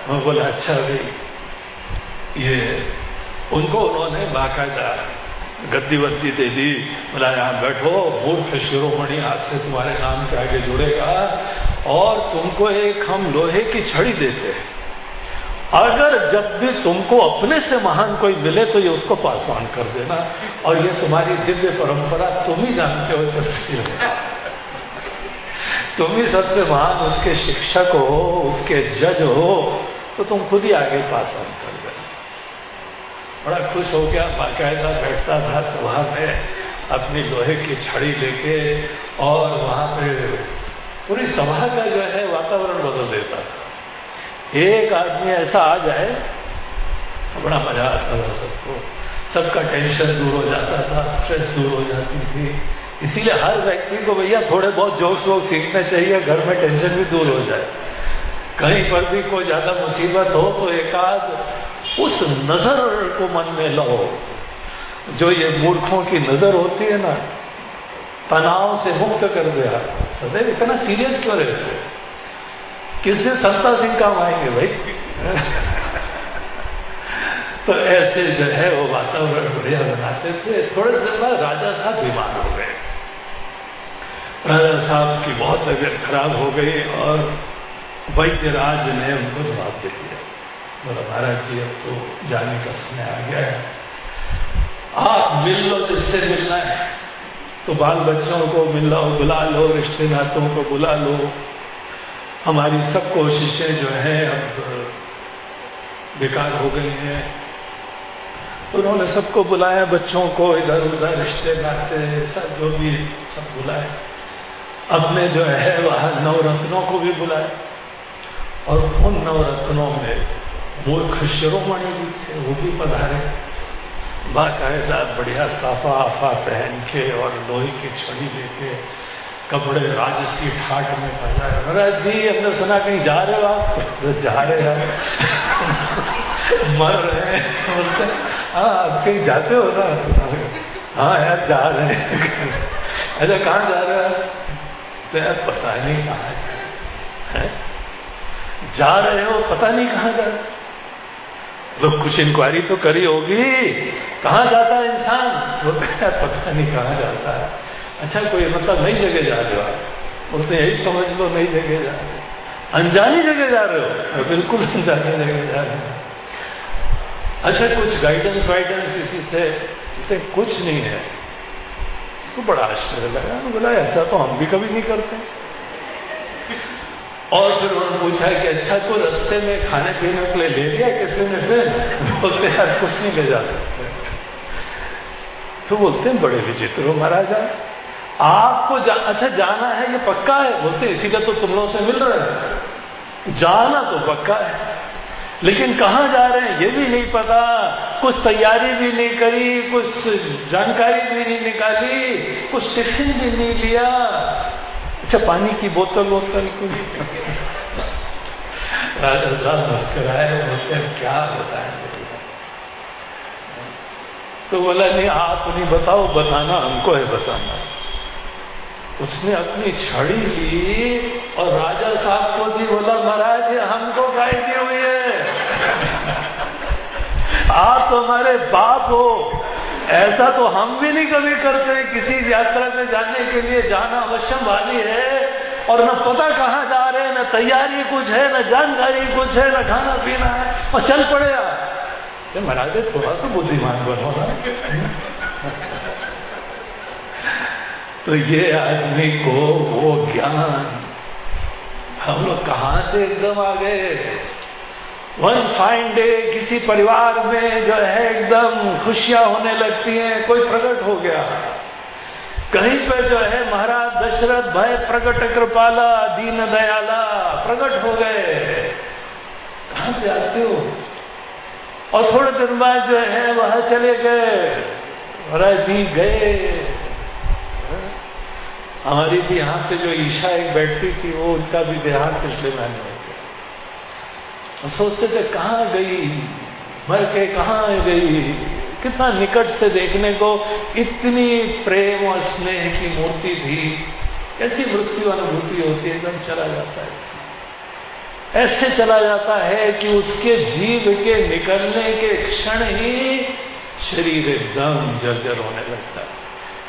Speaker 1: वो बोला अच्छा भाई, ये उनको उन्होंने बाकायदा गद्दी वद्दी दे दी। बोला, यहाँ बैठो, मूर्ख शिरोमणि, आज से तुम्हारे नाम के आगे जुड़ेगा और तुमको एक, हम लोहे की छड़ी देते हैं। अगर जब भी तुमको अपने से महान कोई मिले तो ये उसको पास ऑन कर देना। और ये तुम्हारी दिव्य परंपरा, तुम ही जानते हो चलती है। तुम ही सबसे महान उसके शिक्षक हो, उसके जज हो तो तुम खुद ही आगे पास ऑन कर बड़ा खुश हो गया। बाकायदा बैठता था सभा में अपनी लोहे की छड़ी लेके और वहाँ पे पूरी सभा का जो है वातावरण बदल देता था। एक आदमी ऐसा आ जाए तो बड़ा मज़ा आता था सबको। सबका टेंशन दूर हो जाता था स्ट्रेस दूर हो जाती थी। इसीलिए हर व्यक्ति को भैया थोड़े बहुत जोक्स वोक सीखने चाहिए, घर में टेंशन भी दूर हो जाए। कहीं पर भी कोई ज़्यादा मुसीबत हो तो एकाध उस नज़र को मन में लो जो ये मूर्खों की नज़र होती है ना, तनाव से मुक्त कर दिया सदैव इतना सीरियस क्यों रहते किस दिन संता सिंह काम आएँगे भाई? *laughs* तो ऐसे जो है वो वातावरण बढ़िया बनाते थे। थोड़े दिन बाद राजा साहब बीमार हो गए। राजा साहब की बहुत तबीयत खराब हो गई और वैद्य राज ने उनको जवाब दे दिया। बोला, महाराज जी, अब तो जाने का समय आ गया है। आप मिल लो जिससे मिलना है। तो बाल बच्चों को मिल लो, बुला लो रिश्ते नातों को बुला लो। हमारी सब कोशिशें जो है अब बेकार हो गई हैं। तो उन्होंने सबको बुलाया, बच्चों को इधर उधर रिश्ते नाते सब जो भी सब बुलाए। अपने जो है, वह नवरत्नों को भी बुलाए। और उन नवरत्नों में मूर्ख शिरोमणि भी थे, वो भी पधारे। बाकायदा बढ़िया साफा आफा पहन के और लोहे की छड़ी लेके कपड़े राजसी ठाट में पधारे महाराज जी, हमने सुना कहीं जा रहे हो आप? तो जा रहे हैं। मर रहे हैं। बोलते हाँ आप कहीं जाते हो ना? हाँ यार, जा रहे हैं। अच्छा कहाँ जा रहे हैं तो यार, पता नहीं कहाँ जा रहे हो, पता नहीं कहाँ जा रहे तो कुछ इंक्वायरी तो करी होगी। कहाँ जाता है इंसान? वो कहता है, पता नहीं कहाँ जाता है। अच्छा कोई मतलब नई जगह जा रहे हो आप। बोलते यही समझ लो, नई जगह जा रहे हो। अनजानी जगह जा रहे हो? बिल्कुल अनजानी जगह जा रहे हो। अच्छा कुछ गाइडेंस वाइडेंस किसी से? इसे कुछ नहीं है। इसको बड़ा आश्चर्य लगा। बोला, ऐसा तो हम भी कभी नहीं करते। और फिर उन्होंने पूछा कि अच्छा को रस्ते में खाने पीने के लिए ले लिया किसी ने? फिर बोलते यार कुछ नहीं ले जा सकते। तो बोलते हैं बड़े विचित्र हो महाराजा आपको जा, अच्छा जाना है ये पक्का है? बोलते इसीलिए तो तुम लोगों से मिल रहे हैं। जाना तो पक्का है। लेकिन कहाँ जा रहे हैं ये भी नहीं पता। कुछ तैयारी भी नहीं करी कुछ जानकारी भी नहीं निकाली कुछ टिफ़िन भी नहीं लिया। अच्छा पानी की बोतल वोतल कुछ। मुस्कराए बोलते क्या बताए तो बोला, नहीं, आप नहीं बताओ, बताना हमको है, बताना। उसने अपनी छड़ी ली और राजा साहब को दी, बोला, महाराज हमको गाय दी हुई है। आप तो हमारे बाप हो। ऐसा तो हम भी नहीं कभी करते किसी यात्रा में जाने के लिए जाना अवश्यम वाली है। और न पता कहाँ जा रहे हैं, न तैयारी कुछ है, न जानकारी कुछ है, न खाना पीना है। और चल पड़े आप महाराज थोड़ा तो बुद्धिमान बनो ना। तो ये आदमी को वो ज्ञान हम लोग कहा से एकदम आ गए? वन फाइन डे किसी परिवार में जो है एकदम खुशियाँ होने लगती हैं, कोई प्रकट हो गया। कहीं पे जो है महाराज दशरथ भय प्रकट, कृपाला, दीन दयाला प्रकट हो गए। कहाँ से आते हो? और थोड़े दिन बाद जो है वह चले गए। महाराज जी गए। हमारी भी यहाँ पे जो ईशा एक बैठती थी, वो उनका भी देहांत पिछले महीने गया सोचते थे, कहाँ गई? मर के कहाँ गई? कितना निकट से देखने को इतनी प्रेम और स्नेह की मूर्ति थी कैसी मृत्यु अनुभूति होती है, एकदम चला जाता है। ऐसे चला जाता है कि उसके जीव के निकलने के क्षण ही शरीर एकदम जर्जर होने लगता है।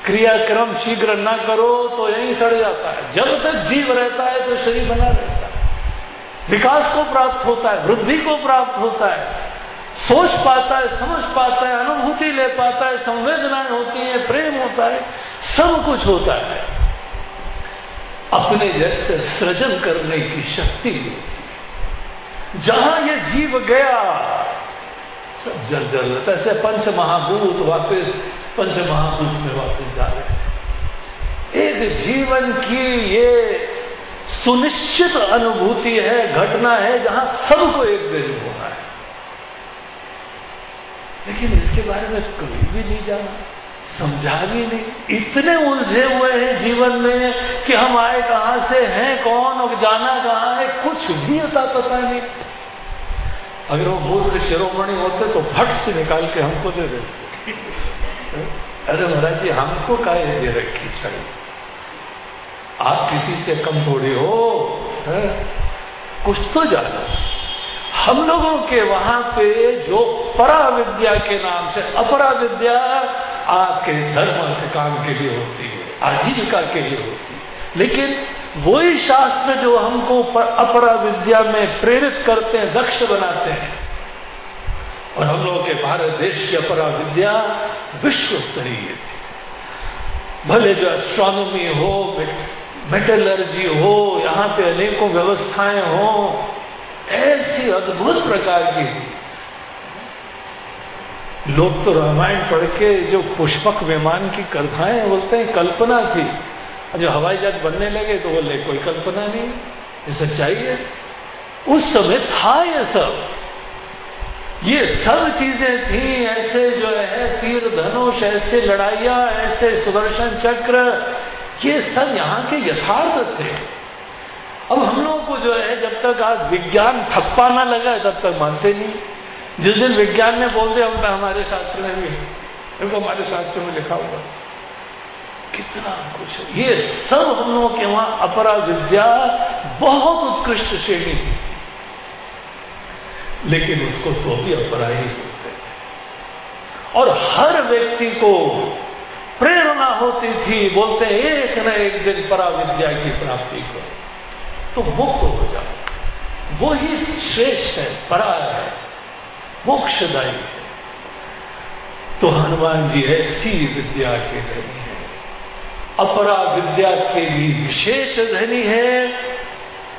Speaker 1: क्रियाक्रम शीघ्र न करो तो यही सड़ जाता है। जब तक जीव रहता है तो शरीर बना रहता है। विकास को प्राप्त होता है, वृद्धि को प्राप्त होता है। सोच पाता है, समझ पाता है, अनुभूति ले पाता है, संवेदनाएँ होती है, प्रेम होता है, सब कुछ होता है। अपने जैसे सृजन करने की शक्ति जहाँ ये जीव गया, सब जल जल रहता है। पंच महाभूत वापस, पंच महाभूत में वापस जा रहे हैं। एक जीवन की ये सुनिश्चित अनुभूति है, घटना है, जहाँ सबको एक दिन होना है। लेकिन इसके बारे में कभी भी नहीं जाना। समझा भी नहीं। इतने उलझे हुए हैं जीवन में कि हम आए कहाँ से हैं, कौन और जाना कहाँ है, कुछ भी अता पता नहीं। अगर वो मूर्ख शिरोमणि होते तो फट से निकाल के हमको दे देते। *laughs* अरे महाराज जी, हमको काय दे रखी छड़ी आप किसी से कम थोड़ी हो, है? कुछ तो जानो। हम लोगों के वहाँ पे जो परा विद्या के नाम से अपरा विद्या आपके धर्म के काम के लिए होती है, आजीविका के लिए होती है। लेकिन वही शास्त्र जो हमको अपरा विद्या में प्रेरित करते हैं, दक्ष बनाते हैं। और हम लोगों के भारत देश की अपरा विद्या विश्व स्तरीय थी भले जो एस्ट्रोनॉमी हो मेटलर्जी हो, यहाँ पे अनेकों व्यवस्थाएँ हो, ऐसी अद्भुत प्रकार की लोग तो रामायण पढ़ के जो पुष्पक विमान की कथाएँ बोलते हैं, कल्पना थी। जो हवाई जहाज़ बनने लगे तो बोले, कोई कल्पना नहीं, ये सच्चाई है। उस समय था ये सब। ये सब चीज़ें थी, ऐसे जो है तीर धनुष, ऐसे लड़ाइया, ऐसे सुदर्शन चक्र ये सब यहाँ के यथार्थ थे। अब हम लोगों को जो है, जब तक आज विज्ञान ठप्पा ना लगा तब तक मानते नहीं। जिस दिन विज्ञान ने बोल दिया उनका हमारे शास्त्र में भी उनको हमारे शास्त्र में लिखा हुआ कितना कुछ है। ये सब हम लोगों के वहाँ अपरा विद्या, बहुत उत्कृष्ट श्रेणी थी। लेकिन उसको तो भी अपरा ही। और हर व्यक्ति को प्रेरणा होती थी, बोलते, एक न एक दिन परा विद्या की प्राप्ति को तो मुक्त हो जाओ। वो ही श्रेष्ठ है परा है, मोक्षदायी है। तो हनुमान जी ऐसी विद्या के धनी है। अपरा विद्या के भी विशेष धनी है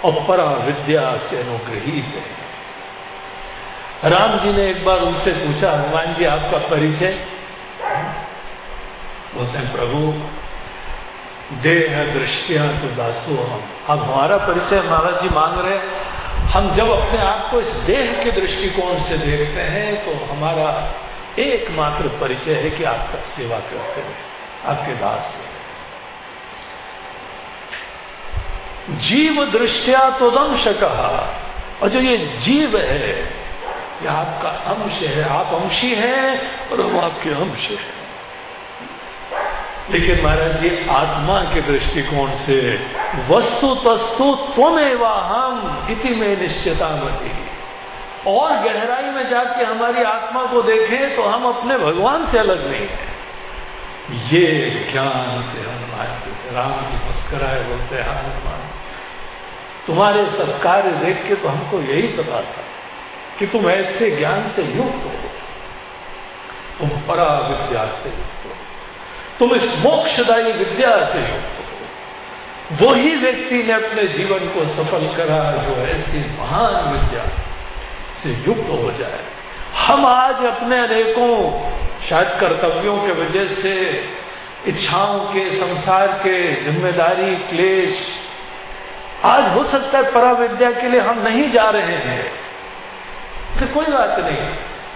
Speaker 1: और परा विद्या से अनुग्रहित है। राम जी ने एक बार उनसे पूछा, हनुमान जी, आपका परिचय? बोलते हैं, प्रभु, देह दृष्टिया तो दासो हम। अब हमारा परिचय महाराज जी मांग रहे हम जब अपने आप को इस देह के दृष्टिकोण से देखते हैं तो हमारा एकमात्र परिचय है कि आपका सेवा करते हैं, आपके दास हैं। जीव दृष्टिया तो दंश कहा और जो ये जीव है, ये आपका अंश है, आप अंशी हैं और हम आपके अंश हैं। लेकिन महाराज जी, आत्मा के दृष्टिकोण से वस्तु तस्तु त्वमेवा हम इति में निश्चिता मती और गहराई में जाके हमारी आत्मा को देखें तो हम अपने भगवान से अलग नहीं है। ये ज्ञान से हनुमान राम जी मुस्कराए, बोलते, हैं हनुमान तुम्हारे सब कार्य देख के तो हमको यही पता था कि तुम ऐसे ज्ञान से युक्त हो। तुम परा विद्या से युक्त हो। तुम इस मोक्षदायी विद्या से युक्त हो। वही व्यक्ति ने अपने जीवन को सफल करा जो ऐसी महान विद्या से युक्त हो जाए। हम आज अपने अनेकों शायद कर्तव्यों के वजह से, इच्छाओं के, संसार के, ज़िम्मेदारी, क्लेश, आज हो सकता है परा विद्या के लिए हम नहीं जा रहे हैं। तो कोई बात नहीं,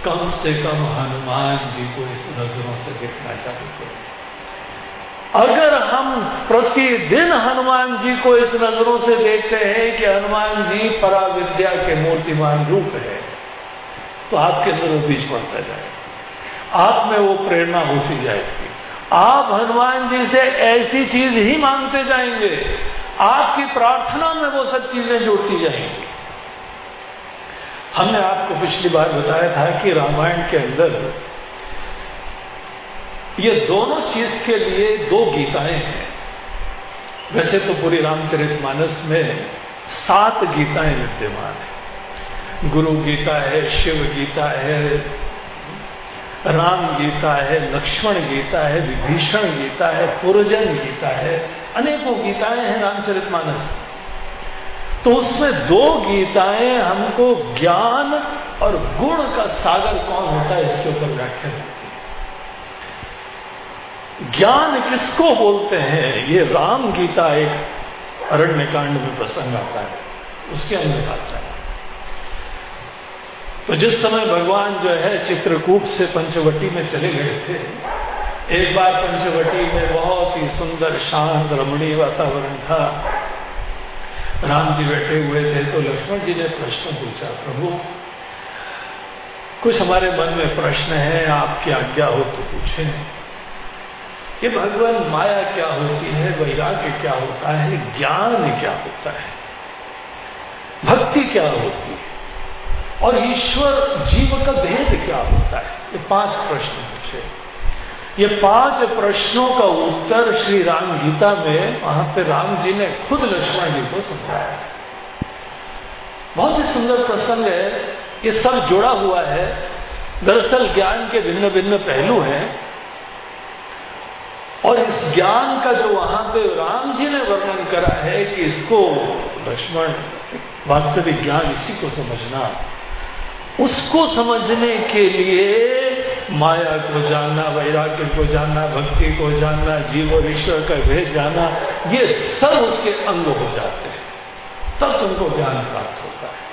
Speaker 1: कम से कम हनुमान जी को इस नज़रों से देखना चाहिए अगर हम प्रतिदिन हनुमान जी को इस नज़रों से देखते हैं कि हनुमान जी परा विद्या के मूर्तिमान रूप है तो आपके अंदर वो बीज पड़ता जाएगा आप में वो प्रेरणा होती जाएगी। आप हनुमान जी से ऐसी चीज़ ही मांगते जाएँगे। आपकी प्रार्थना में वो सब चीज़ें जुड़ती जाएँगी। हमने आपको पिछली बार बताया था कि रामायण के अंदर ये दोनों चीज़ के लिए दो गीताएँ हैं। वैसे तो पूरी रामचरित मानस में सात गीताएँ विद्यमान है। गुरु गीता है, शिव गीता है, राम गीता है, लक्ष्मण गीता है, विभीषण गीता है पुरजन गीता है, अनेकों गीताएँ हैं रामचरित मानस। तो उसमें दो गीताएँ हमको ज्ञान और गुण का सागर कौन होता है, इसके ऊपर व्याख्या है ज्ञान किसको बोलते हैं? ये राम गीता एक अरण्य कांड में प्रसंग आता है। उसके अंदर आता है। तो जिस समय भगवान जो है चित्रकूट से पंचवटी में चले गए थे, एक बार पंचवटी में बहुत ही सुंदर, शांत, रमणीय वातावरण था। राम जी बैठे हुए थे तो लक्ष्मण जी ने प्रश्न पूछा, प्रभु, कुछ हमारे मन में प्रश्न है, आपकी आज्ञा हो तो पूछे। ये भगवान माया क्या होती है, वैराग्य क्या होता है, ज्ञान क्या होता है, भक्ति क्या होती है, और ईश्वर जीव का भेद क्या होता है? ये पाँच प्रश्न पूछे। ये पाँच प्रश्नों का उत्तर श्री राम गीता में वहाँ पे राम जी ने खुद लक्ष्मण जी को समझाया। बहुत ही सुंदर प्रसंग है। ये सब जुड़ा हुआ है। दरअसल ज्ञान के भिन्न भिन्न पहलू हैं। और इस ज्ञान का जो वहाँ पे राम जी ने वर्णन करा है कि इसको लक्ष्मण, वास्तविक ज्ञान इसी को समझना। उसको समझने के लिए माया को जानना, वैराग्य को जानना, भक्ति को जानना, जीव और ईश्वर का भेद जानना, ये सब उसके अंग हो जाते हैं। तब तुमको ज्ञान प्राप्त होता है।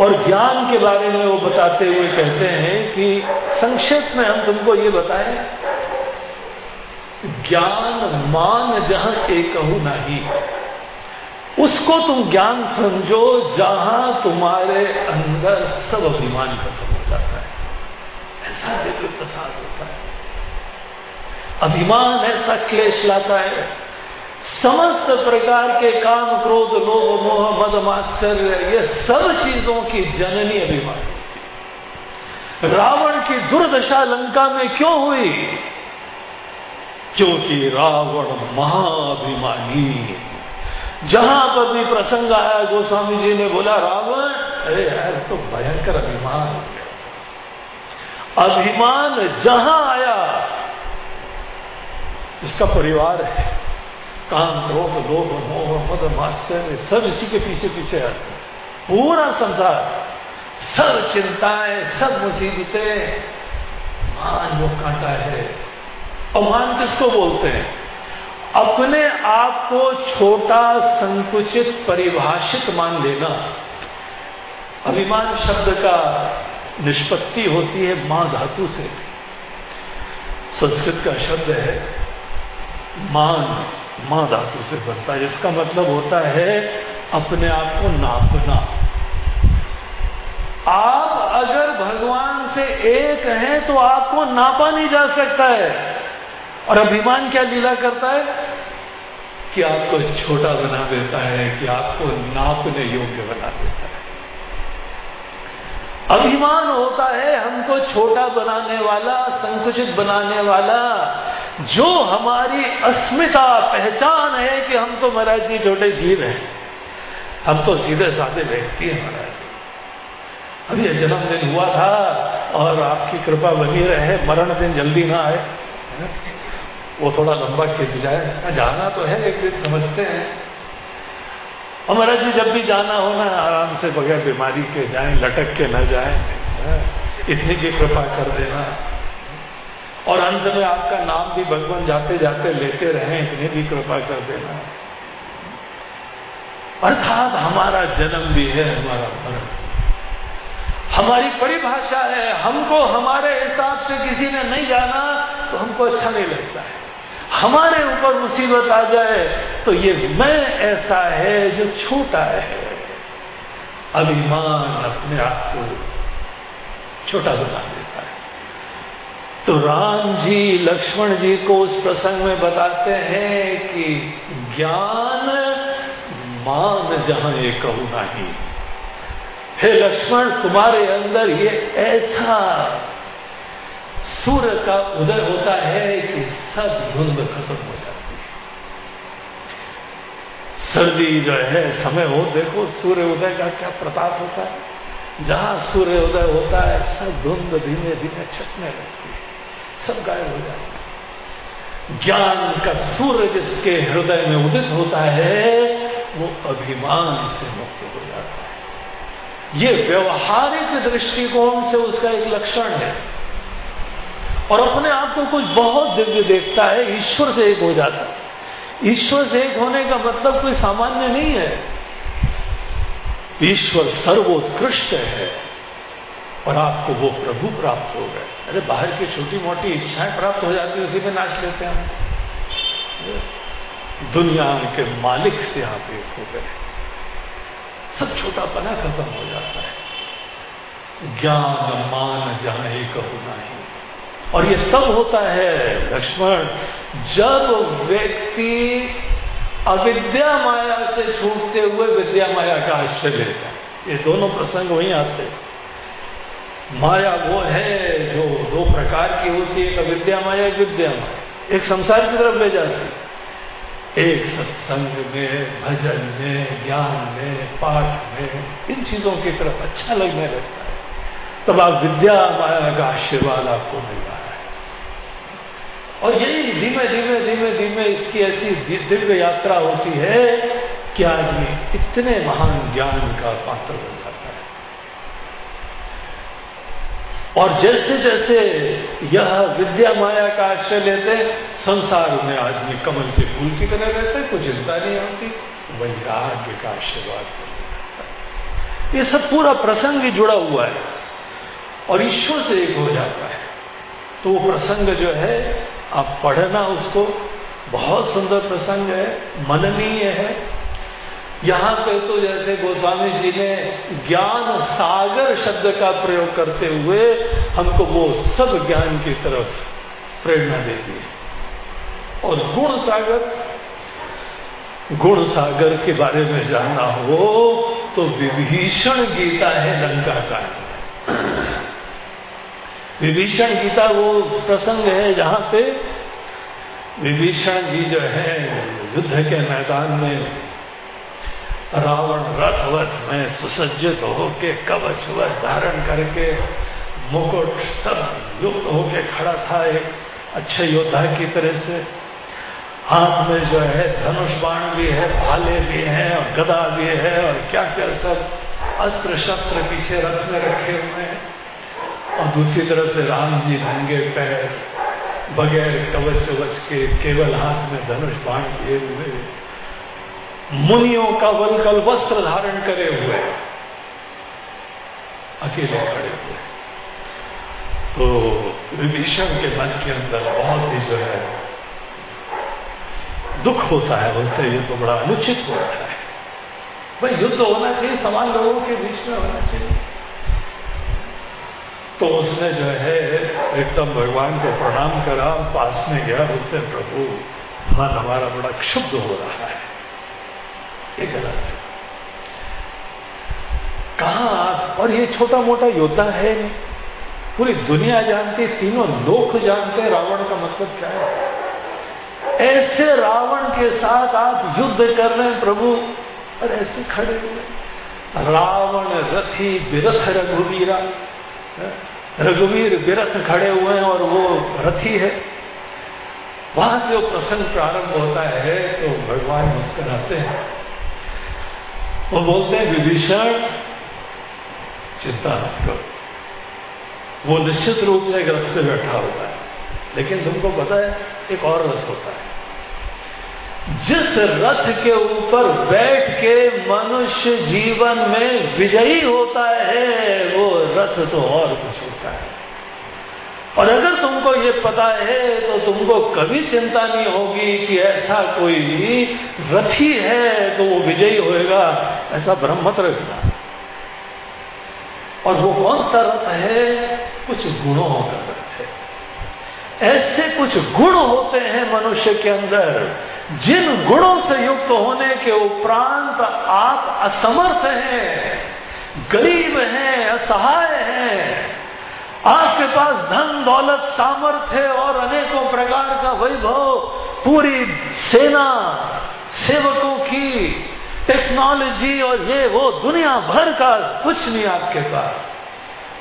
Speaker 1: और ज्ञान के बारे में वो बताते हुए कहते हैं कि संक्षेप में हम तुमको ये बताएँ ज्ञान मान जहाँ एक नहीं। उसको तुम ज्ञान समझो, जहाँ तुम्हारे अंदर सब अभिमान खत्म हो जाता है। ऐसा दिव्य प्रसाद होता है। अभिमान ऐसा क्लेश लाता है। समस्त प्रकार के काम, क्रोध, लोभ, मोह, मद माश्चर्य ये सब चीज़ों की जननी अभिमान होती रावण की दुर्दशा लंका में क्यों हुई? क्योंकि रावण महाभिमानी। जहाँ पर भी प्रसंग आया, गोस्वामी जी ने बोला, रावण, अरे यार तो भयंकर अभिमान। अभिमान जहाँ आया, इसका परिवार है। काम क्रोध लोभ मोह मद मात्सर्य सब इसी के पीछे पीछे आते पूरा संसार, सब चिंताएँ, सब मुसीबतें मान वो कांटा है। और मान किसको बोलते हैं? अपने आप को छोटा, संकुचित, परिभाषित मान लेना। अभिमान शब्द का निष्पत्ति होती है माँ धातु से। संस्कृत का शब्द है, मान, माँ धातु से बनता है इसका मतलब होता है अपने आप को नापना। आप अगर भगवान से एक हैं तो आपको नापा नहीं जा सकता है। और अभिमान क्या लीला करता है? कि आपको छोटा बना देता है, कि आपको नापने योग्य बना देता है। अभिमान होता है, हमको छोटा बनाने वाला, संकुचित बनाने वाला, जो हमारी अस्मिता पहचान है कि हम तो महाराज जी छोटे जीव हैं। हम तो सीधे साधे व्यक्ति हैं महाराज जी। अभी जन्मदिन हुआ था और आपकी कृपा बनी रहे, मरण दिन जल्दी ना आए। वो थोड़ा लंबा खींच जाए। जाना तो है, एक दिन समझते हैं। महाराज जी, जब भी जाना हो ना, आराम से बगैर बीमारी के जाएँ, लटक के न जाएँ इतनी की कृपा कर देना। और अंत में आपका नाम भी भगवान जाते जाते लेते रहे, इतनी भी कृपा कर देना। अर्थात हमारा जन्म भी है, हमारा मरण। हमारी परिभाषा है, हमको हमारे हिसाब से किसी ने नहीं जाना तो हमको अच्छा नहीं लगता है। हमारे ऊपर मुसीबत आ जाए तो ये मैं ऐसा है जो छोटा है। अभिमान अपने आप को छोटा बना देता है। तो राम जी, लक्ष्मण जी को उस प्रसंग में बताते हैं कि ज्ञान मान जहाँ ये कहू नहीं। हे लक्ष्मण, तुम्हारे अंदर ये ऐसा सूर्य का उदय होता है कि सब धुंध खत्म हो जाती है। सर्दी जो है, समय हो, देखो सूर्य उदय का क्या प्रताप होता है। जहाँ सूर्य उदय होता है, सब धुंध धीमे धीमे छटने लगती है। सब गायब हो जाता है। ज्ञान का सूर्य जिसके हृदय में उदित होता है, वो अभिमान से मुक्त हो जाता है। ये व्यवहारिक दृष्टिकोण से उसका एक लक्षण है। और अपने आप को कुछ बहुत दिव्य देखता है, ईश्वर से एक हो जाता है। ईश्वर से एक होने का मतलब कोई सामान्य नहीं है। ईश्वर सर्वोत्कृष्ट है और आपको वो प्रभु प्राप्त हो गए। अरे, बाहर की छोटी मोटी इच्छाएँ प्राप्त हो जाती है, उसी में नाच लेते हैं दुनिया के मालिक से आप एक हो गए। सब छोटा पना खत्म हो जाता है। ज्ञान मान जहाँ एक होना ही और ये तब होता है, लक्ष्मण, जब व्यक्ति अविद्या माया से छूटते हुए विद्या माया का आश्रय लेता है। ये दोनों प्रसंग वहीं आते हैं। माया वो है जो दो प्रकार की होती है, एक अविद्या माया, एक विद्या माया। एक संसार की तरफ़ ले जाती है। एक सत्संग में, भजन में, ज्ञान में, पाठ में, इन चीज़ों की तरफ़ अच्छा लगने लगता है। तब आप विद्या माया का आशीर्वाद आपको मिल है। और यही धीमे धीमे धीमे धीमे इसकी ऐसी दिव्य यात्रा होती है कि आदमी इतने महान ज्ञान का पात्र बन जाता है। और जैसे जैसे यह विद्या माया का आश्रय लेते, संसार में आदमी कमल के फूल की तरह रहते, कोई चिंता नहीं होती वैराग्य का आशीर्वाद ये सब पूरा प्रसंग ही जुड़ा हुआ है और ईश्वर से एक हो जाता है। तो वो प्रसंग जो है आप पढ़ना उसको, बहुत सुंदर प्रसंग है, मननीय है। यहाँ पे तो जैसे गोस्वामी जी ने ज्ञान सागर शब्द का प्रयोग करते हुए हमको वो सब ज्ञान की तरफ़ प्रेरणा देती है। और गुण सागर गुण सागर के बारे में जानना हो तो विभीषण गीता है लंका का। विभीषण गीता वो प्रसंग है जहाँ पे विभीषण जी जो है, युद्ध के मैदान में रावण रथवत में सुसज्जित होके कवच वच धारण करके मुकुट सब युक्त होके खड़ा था एक अच्छे योद्धा की तरह से। हाथ में जो है, धनुष बाण भी है, भाले भी हैं और गदा भी है और क्या क्या सब अस्त्र शस्त्र पीछे रथ में रखे हुए हैं। और दूसरी तरफ़ से राम जी नंगे पैर, बगैर कवच वच के केवल हाथ में धनुष बाण किए हुए, मुनियों का वलकल वस्त्र धारण करे हुए, अकेले खड़े हुए। तो विभीषण के मन के अंदर बहुत ही जो है, दुख होता है, बोलते ये तो बड़ा अनुचित हो रहा है। भाई, युद्ध होना चाहिए, समान लोगों के बीच में होना चाहिए। तो उसने जो है एकदम भगवान को प्रणाम करा, पास में गया, बोलते, प्रभु मन हमारा बड़ा क्षुब्ध हो रहा है। ये गलत है। कहा और ये छोटा मोटा योद्धा है पूरी दुनिया जानती, तीनों लोग जानते, रावण का मतलब क्या है? ऐसे रावण के साथ आप युद्ध कर रहे हैं, प्रभु। और ऐसे खड़े हुए। रावण रथी बिरथ रघुवीरा। रघुवीर विरथ खड़े हुए हैं और वो रथी है। वहाँ से वो प्रसंग प्रारंभ होता है तो भगवान मुस्कुराते हैं। वो बोलते हैं, विभीषण, चिंता मत करो। वो निश्चित रूप से एक रथ पे बैठा होता है। लेकिन तुमको पता है, एक और रथ होता है। जिस रथ के ऊपर बैठ के मनुष्य जीवन में विजयी होता है, वो रथ तो और कुछ होता है। और अगर तुमको ये पता है तो तुमको कभी चिंता नहीं होगी कि ऐसा कोई रथी है तो वो विजयी होएगा, ऐसा मत रखना। और वो कौन सा रथ है? कुछ गुणों का रथ। ऐसे कुछ गुण होते हैं मनुष्य के अंदर, जिन गुणों से युक्त होने के उपरांत आप असमर्थ हैं, गरीब हैं, असहाय हैं। आपके पास धन, दौलत, सामर्थ्य और अनेकों प्रकार का वैभव, पूरी सेना, सेवकों की टेक्नोलॉजी और ये वो दुनिया भर का कुछ नहीं आपके पास।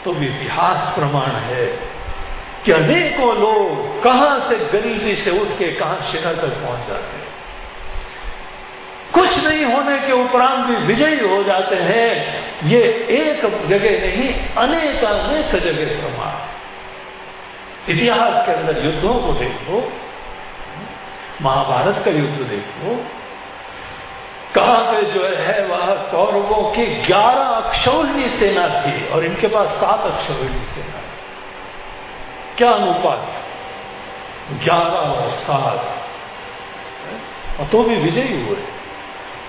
Speaker 1: तो भी इतिहास प्रमाण है। कि अनेकों लोग कहाँ से गरीबी से उठ के कहाँ शिखर तक पहुँच जाते हैं। कुछ नहीं होने के उपरांत भी विजयी हो जाते हैं। ये एक जगह नहीं, अनेक अनेक जगह प्रमाण इतिहास के अंदर युद्धों को देखो, महाभारत का युद्ध देखो, कहाँ पे जो है वह कौरवों की ग्यारह अक्षौहिणी सेना थी और इनके पास सात अक्षौहिणी सेना क्या अनुपात? ग्यारह और सात। और तो भी विजयी हुए।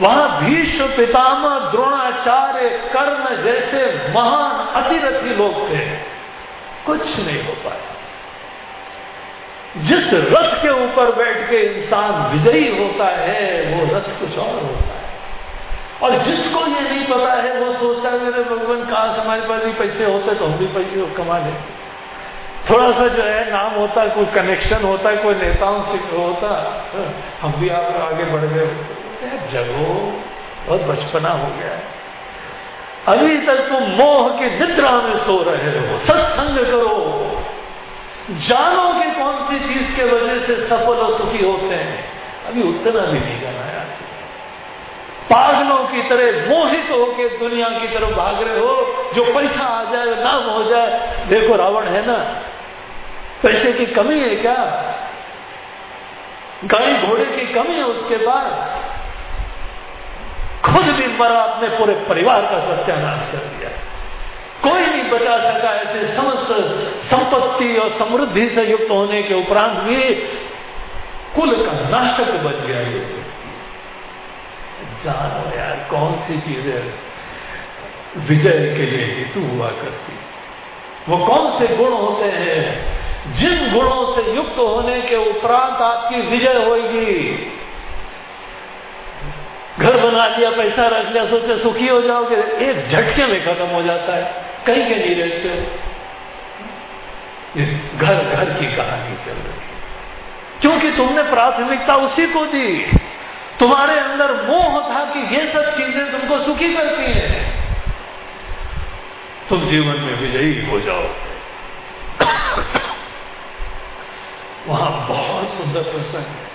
Speaker 1: वहाँ भीष्म, पितामह, द्रोणाचार्य, कर्ण जैसे महान अतिरथी लोग थे। कुछ नहीं हो पाया। जिस रथ के ऊपर बैठ के इंसान विजयी होता है, वो रथ कुछ और होता है। और जिसको ये नहीं पता है, वो सोचता है, मेरे भगवान, काश हमारे पास भी पैसे होते तो हम भी पैसे कमा लेते। थोड़ा सा जो है, नाम होता है कोई कनेक्शन होता है कोई नेताओं से होता, हम भी आप आगे बढ़ गए। जगो? बहुत बचपना हो गया। है अभी तक तुम मोह की निद्रा में सो रहे हो। सत्संग करो। जानो कि कौन सी चीज़ के वजह से सफल और सुखी होते हैं। अभी उतना भी नहीं जाना यार पागलों की तरह मोहित होके दुनिया की तरफ़ भाग रहे हो, जो पैसा आ जाए, नाम हो जाए। देखो रावण है ना? पैसे की कमी है क्या? गाड़ी घोड़े की कमी है उसके पास। खुद भी मरा, अपने पूरे परिवार का सत्यानाश कर दिया। कोई नहीं बचा सका ऐसे समस्त संपत्ति और समृद्धि से युक्त होने के उपरांत भी कुल का नाशक बन गया ये। जानो यार, कौन सी चीज़ें विजय के लिए हेतु हुआ करती? वो कौन से गुण होते हैं? जिन गुणों से युक्त होने के उपरांत आपकी विजय होगी घर बना लिया, पैसा रख लिया, सोचे सुखी हो जाओगे, एक झटके में खत्म हो जाता है, कहीं के नहीं रहते घर घर की कहानी चल रही है। क्योंकि तुमने प्राथमिकता उसी को दी। तुम्हारे अंदर मोह था कि ये सब चीज़ें तुमको सुखी करती हैं। तुम जीवन में विजयी हो जाओ। वहाँ बहुत सुंदर प्रसंग है।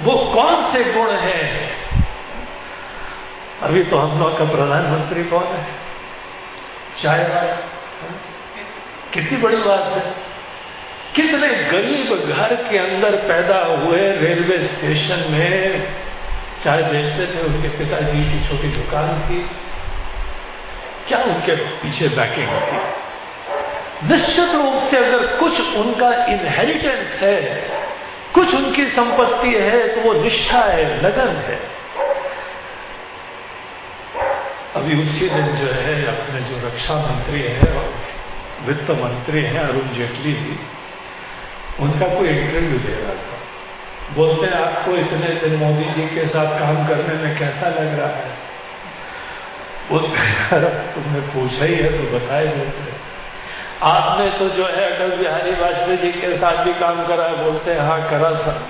Speaker 1: वो कौन से गुण हैं? अभी तो हम लोग का प्रधानमंत्री कौन है? चाय कितनी बड़ी बात है। कितने गरीब घर के अंदर पैदा हुए रेलवे स्टेशन में। चाय बेचते थे, उनके पिताजी की छोटी दुकान थी। क्या उनके पीछे बैकिंग थी निश्चित रूप से अगर कुछ उनका इनहेरिटेंस है, कुछ उनकी संपत्ति है तो वो निष्ठा है, लगन है। अभी उसी दिन जो है, अपने जो रक्षा मंत्री है वित्त मंत्री हैं, अरुण जेटली जी उनका कोई इंटरव्यू दे रहा था। बोलते हैं, आपको इतने दिन मोदी जी के साथ काम करने में कैसा लग रहा है? बोलते तुमने पूछा ही है तो बताए देते आपने तो जो है, अटल बिहारी वाजपेयी जी के साथ भी काम करा है, बोलते हैं हाँ करा था।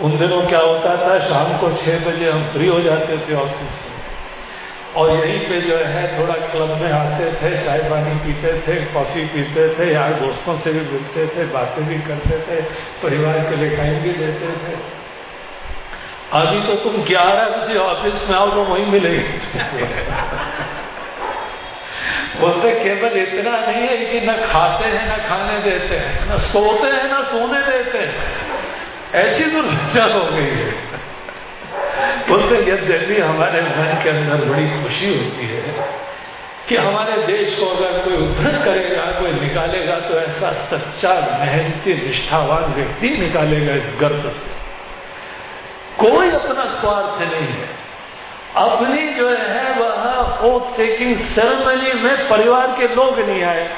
Speaker 1: उन दिनों क्या होता था, शाम को छह बजे हम फ्री हो जाते थे ऑफ़िस से। और यहीं पे जो है, थोड़ा क्लब में आते थे, चाय पानी पीते थे कॉफ़ी पीते थे, यार दोस्तों से भी मिलते थे, बातें भी करते थे, परिवार के लिए टाइम भी देते थे। अभी तो तुम ग्यारह बजे ऑफ़िस में आओ तो वहीं मिलेगी। *laughs* बोलते, केवल इतना नहीं है कि न खाते हैं, न खाने देते हैं, न सोते हैं, न सोने देते हैं। ऐसी दुर्दशा हो गई है। बोलते यद्यपि हमारे मन के अंदर बड़ी खुशी होती है कि हमारे देश को अगर कोई उद्धरण करेगा, कोई निकालेगा तो ऐसा सच्चा मेहनती निष्ठावान व्यक्ति निकालेगा इस गर्भ से। कोई अपना स्वार्थ नहीं है। अपनी जो है, वह ओथ टेकिंग सेरेमनी में परिवार के लोग नहीं आए।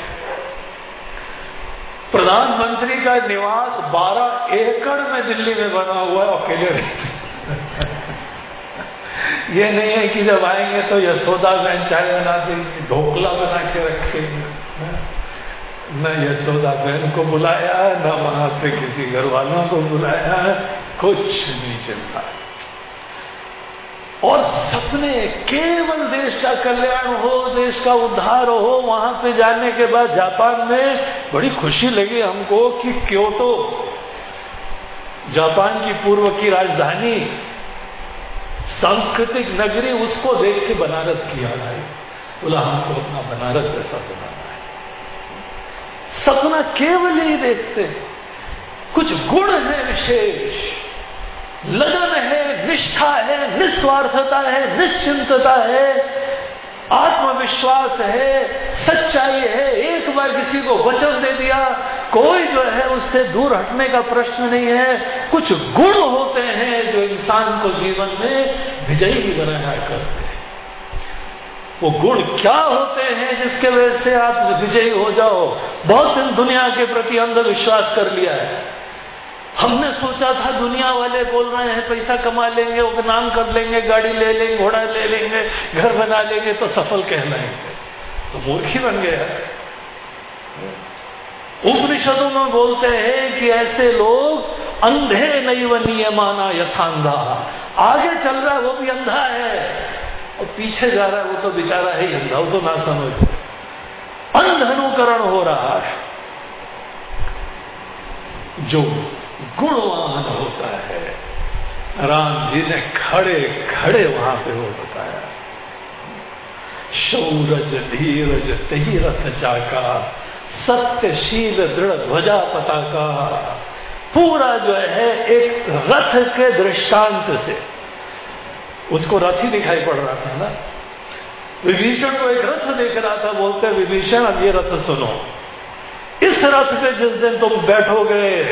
Speaker 1: प्रधानमंत्री का निवास 12 एकड़ में दिल्ली में बना हुआ है, अकेले रहते *laughs* ये नहीं है कि जब आएँगे तो यशोदा बहन चाय बना देंगे ढोकला बना के रखेंगे न यशोदा बहन को बुलाया, न वहाँ पे किसी घर वालों को बुलाया, कुछ नहीं चलता। और सपने केवल देश का कल्याण हो, देश का उद्धार हो, वहाँ पे जाने के बाद जापान में बड़ी खुशी लगी हमको कि क्योटो जापान की पूर्व की राजधानी, सांस्कृतिक नगरी, उसको देख के बनारस की याद आई। बोला, हमको अपना बनारस जैसा बनाना है। सपना केवल ही देखते कुछ गुण है विशेष। लगन है, निष्ठा है, निस्वार्थता है, निश्चिंतता है। आत्मविश्वास है, सच्चाई है बार किसी को वचन दे दिया, कोई जो है उससे दूर हटने का प्रश्न नहीं है। कुछ गुण होते हैं जो इंसान को जीवन में विजयी भी बनाया करते हैं। वो गुण क्या होते हैं जिसके वजह से आप विजयी हो जाओ? बहुत दिन दुनिया के प्रति अंधविश्वास कर लिया है। हमने सोचा था दुनिया वाले बोल रहे हैं, पैसा कमा लेंगे, वो नाम कर लेंगे, गाड़ी ले लेंगे, घोड़ा ले लेंगे, घर बना लेंगे तो सफल कहलाएँगे। तो मूर्खी बन गया। उपनिषदों में बोलते हैं कि ऐसे लोग अंधे नहीं बनिए, माना यथांधा। आगे चल रहा है, वो भी अंधा है। और पीछे जा रहा है, वो तो बेचारा है अंधा, वो तो ना समझ। अंध अनुकरण हो रहा है। जो गुणवान होता है, राम जी ने खड़े खड़े वहाँ पे वो बताया। शौरज, धीरज तही रथ चाका सत्यशील दृढ़ ध्वजा पताका। पूरा जो है एक रथ के दृष्टांत से। उसको रथ ही दिखाई पड़ रहा था ना? विभीषण को एक रथ देख रहा था, बोलते विभीषण, अब ये रथ सुनो। इस रथ पे जिस दिन तुम बैठोगे,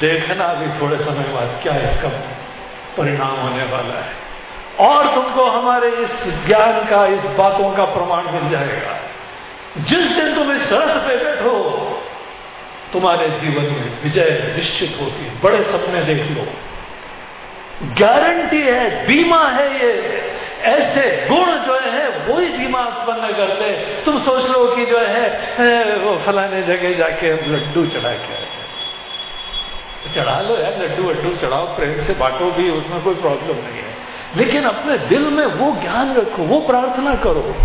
Speaker 1: देखना अभी थोड़े समय बाद क्या इसका परिणाम होने वाला है। और तुमको हमारे इस ज्ञान का, इस बातों का प्रमाण मिल जाएगा। जिस दिन तुम इस रथ पे बैठो तुम्हारे जीवन में विजय निश्चित होती है। बड़े सपने देख लो। गारंटी है, बीमा है ये। ऐसे गुण जो है वही बीमा उत्पन्न करते तुम सोच लो कि जो है वो फलाने जगह जाके हम लड्डू चढ़ा के आए चढ़ा लो यार, लड्डू वड्डू चढ़ाओ, प्रेम से बांटो भी, उसमें कोई प्रॉब्लम नहीं है। लेकिन अपने दिल में वो ज्ञान रखो, वो प्रार्थना करो।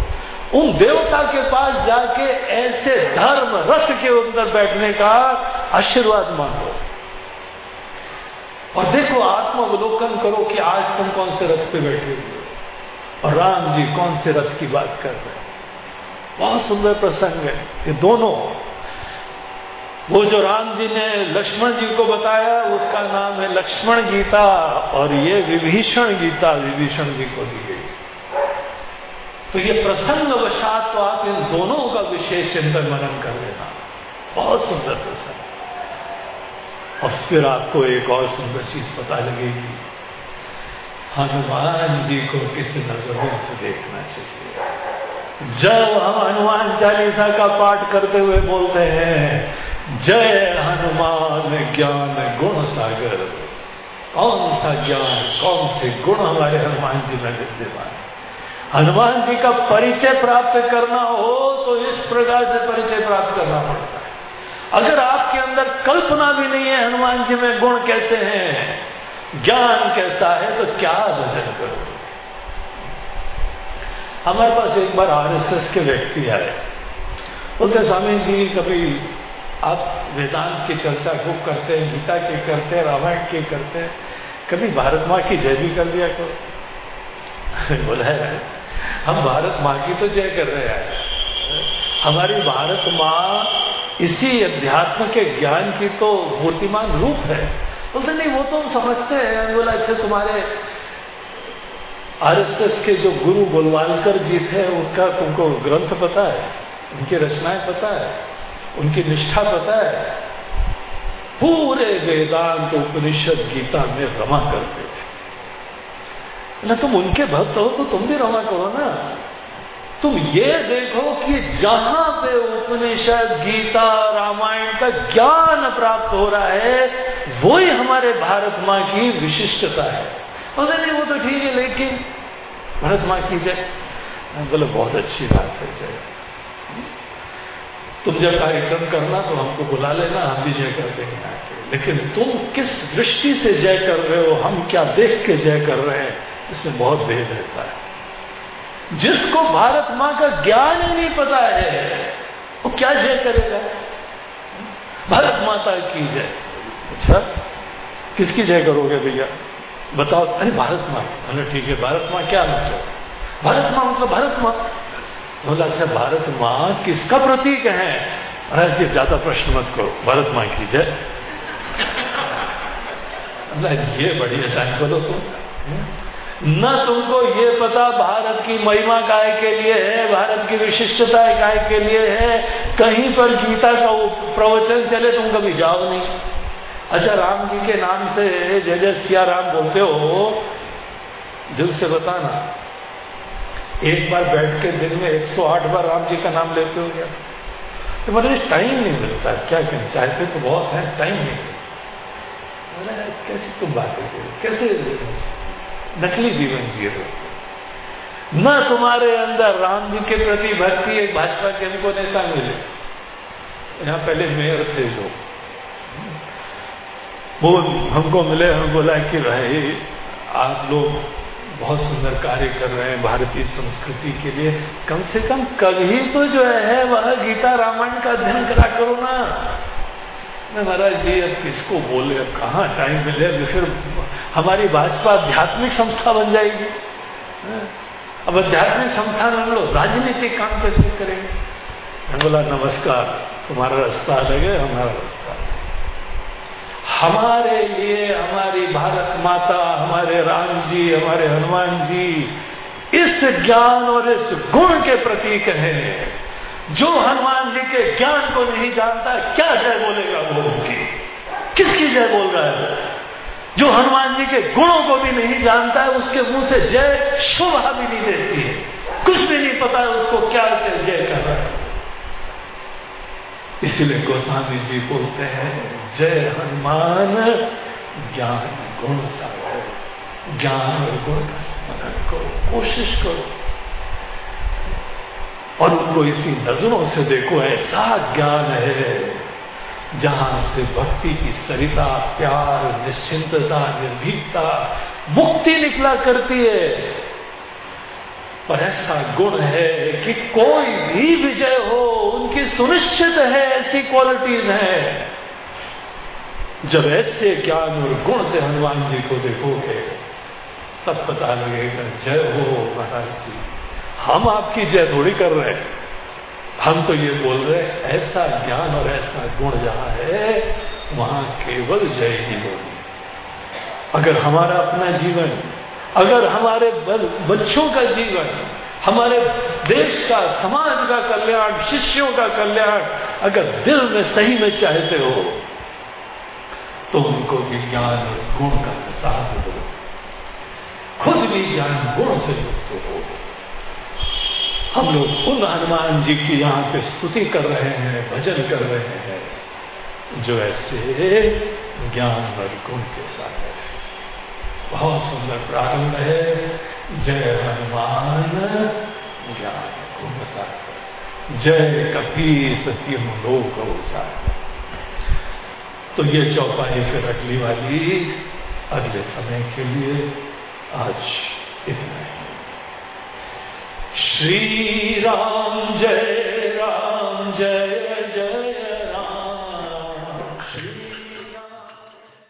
Speaker 1: उन देवता के पास जाके ऐसे धर्म रथ के अंदर बैठने का आशीर्वाद मांगो। और देखो, आत्मावलोकन करो कि आज तुम कौन से रथ पे बैठे हुए और राम जी कौन से रथ की बात कर रहे हैं? बहुत सुंदर प्रसंग है। ये दोनों, वो जो राम जी ने लक्ष्मण जी को बताया, उसका नाम है लक्ष्मण गीता, और ये विभीषण गीता विभीषण जी को दी गई। तो ये प्रसंग वशात तो आप इन दोनों का विशेष चिंतन मनन कर लेना बहुत सुंदर प्रसंग और फिर आपको एक और सुंदर चीज़ पता लगेगी। हनुमान जी को किस नज़रों से देखना चाहिए। जब हम हनुमान चालीसा का पाठ करते हुए बोलते हैं, जय हनुमान ज्ञान गुण सागर। कौन सा ज्ञान, कौन से गुण हमारे हनुमान जी में विद्यमान हनुमान जी का परिचय प्राप्त करना हो तो इस प्रकार से परिचय प्राप्त करना पड़ता है। अगर आपके अंदर कल्पना भी नहीं है, हनुमान जी में गुण कैसे हैं, ज्ञान कैसा है तो क्या भजन करो हमारे पास एक बार आरएसएस के व्यक्ति आए। बोलते स्वामी जी कभी आप वेदांत की चर्चा खूब करते हैं, गीता की करते हैं, रामायण की करते हैं, कभी भारत माँ की जय भी कर दिया करो। *laughs* बोला है। हम भारत माँ की तो जय कर रहे हैं हमारी भारत माँ इसी अध्यात्म के ज्ञान की तो मूर्तिमान रूप है। बोलते, नहीं, वो तो हम समझते हैं। बोला अच्छा तुम्हारे आरएसएस के जो गुरु गोलवालकर जी थे, उनका तुमको ग्रंथ पता है? उनकी रचनाएँ पता है? उनकी निष्ठा पता है? पूरे वेदांत उपनिषद गीता में रमा करते ना तुम उनके भक्त हो तो तुम भी रमा करो ना। तुम ये देखो कि जहाँ पे उपनिषद, गीता, रामायण का ज्ञान प्राप्त हो रहा है वो ही हमारे भारत माँ की विशिष्टता है। बोले नहीं, वो तो ठीक है, लेकिन भारत माँ की जय। बोले, बहुत अच्छी बात है, जय। तुम जब कार्यक्रम करना तो हमको बुला लेना, हम भी जय कर देंगे आके। लेकिन तुम किस दृष्टि से जय कर रहे हो, हम क्या देख के जय कर रहे हैं? इसमें बहुत भेद रहता है। जिसको भारत माँ का ज्ञान ही नहीं पता है, वो क्या जय करेगा? भारत माता की जय। अच्छा किसकी जय करोगे भैया? बताओ। अरे, भारत माँ। अरे ठीक है, भारत माँ क्या मतलब? भारत माँ मतलब भारत माँ। बोला अच्छा भारत माँ किसका प्रतीक है? अरे जी, ज़्यादा प्रश्न मत करो। भारत माँ की जय। *laughs* ये बड़ी आसान बोलो तुम। न तुमको ये पता भारत की महिमा काय के लिए है, भारत की विशिष्टता काय के लिए है। कहीं पर गीता का प्रवचन चले, तुम कभी जाओ नहीं। अच्छा राम जी के नाम से जय जय सिया राम बोलते हो, दिल से बताना। एक बार बैठ के दिन में 108 बार राम जी का नाम लेते हो क्या? तो मतलब टाइम नहीं मिलता। क्या कहें, चाहते तो बहुत है, टाइम नहीं कैसे तुम बातें कैसे नकली जीवन जी रहे न तुम्हारे अंदर राम जी के प्रति भक्ति एक भाजपा के हमको नेता मिले। यहाँ पहले मेयर थे जो वो हमको मिले हम बोला कि भाई, आप लोग बहुत सुंदर कार्य कर रहे हैं भारतीय संस्कृति के लिए। कम से कम कभी तो जो है, वह गीता रामायण का अध्ययन करा करो ना। मैं महाराज जी, अब किसको बोले, अब कहाँ टाइम मिले? फिर हमारी भाजपा आध्यात्मिक संस्था बन जाएगी। अब आध्यात्मिक संस्था हम लोग राजनीतिक काम कैसे करेंगे? मैं बोला, नमस्कार, तुम्हारा रास्ता अलग है, हमारा रास्ता हमारे लिए हमारी भारत माता, हमारे राम जी, हमारे हनुमान जी, इस ज्ञान और इस गुण के प्रतीक हैं। जो हनुमान जी के ज्ञान को नहीं जानता, क्या जय बोलेगा वो उनकी? किसकी जय बोल रहा है? जो हनुमान जी के गुणों को भी नहीं जानता है, उसके मुँह से जय शोभा भी नहीं देती है। कुछ भी नहीं पता है उसको क्या जय कर रहा है। इसलिए गोस्वामी जी बोलते हैं, जय हनुमान, ज्ञान गुण सागर, ज्ञान और गुण का स्मरण करो, कोशिश करो। और उनको इसी नज़रों से देखो, ऐसा ज्ञान है, जहाँ से भक्ति की सरिता, प्यार, निश्चिंतता, निर्भीकता, मुक्ति निकला करती है। पर ऐसा गुण है कि कोई भी विजय हो, उनकी सुनिश्चित है, ऐसी क्वालिटीज है। जब ऐसे ज्ञान और गुण से हनुमान जी को देखोगे, तब पता लगेगा, जय हो महाराज जी। हम आपकी जय थोड़ी कर रहे हैं। हम तो ये बोल रहे हैं, ऐसा ज्ञान और ऐसा गुण जहाँ है, वहाँ केवल जय ही होगी। अगर हमारा अपना जीवन, अगर हमारे बच्चों का जीवन, हमारे देश का, समाज का कल्याण, शिष्यों का कल्याण, अगर दिल में सही में चाहते हो तो उनको भी ज्ञान और गुण का प्रसाद दो। खुद भी ज्ञान गुण से युक्त हो। हम लोग उन हनुमान जी की यहाँ पे स्तुति कर रहे हैं, भजन कर रहे हैं, जो ऐसे ज्ञान और गुण के साथ है। बहुत सुंदर प्रारंभ है। जय हनुमान ज्ञान गुण सागर जय कपी सत्यम लोक तो ये चौपाई फिर अगली वाली, अगले समय के लिए आज इतना है। श्री राम जय राम जय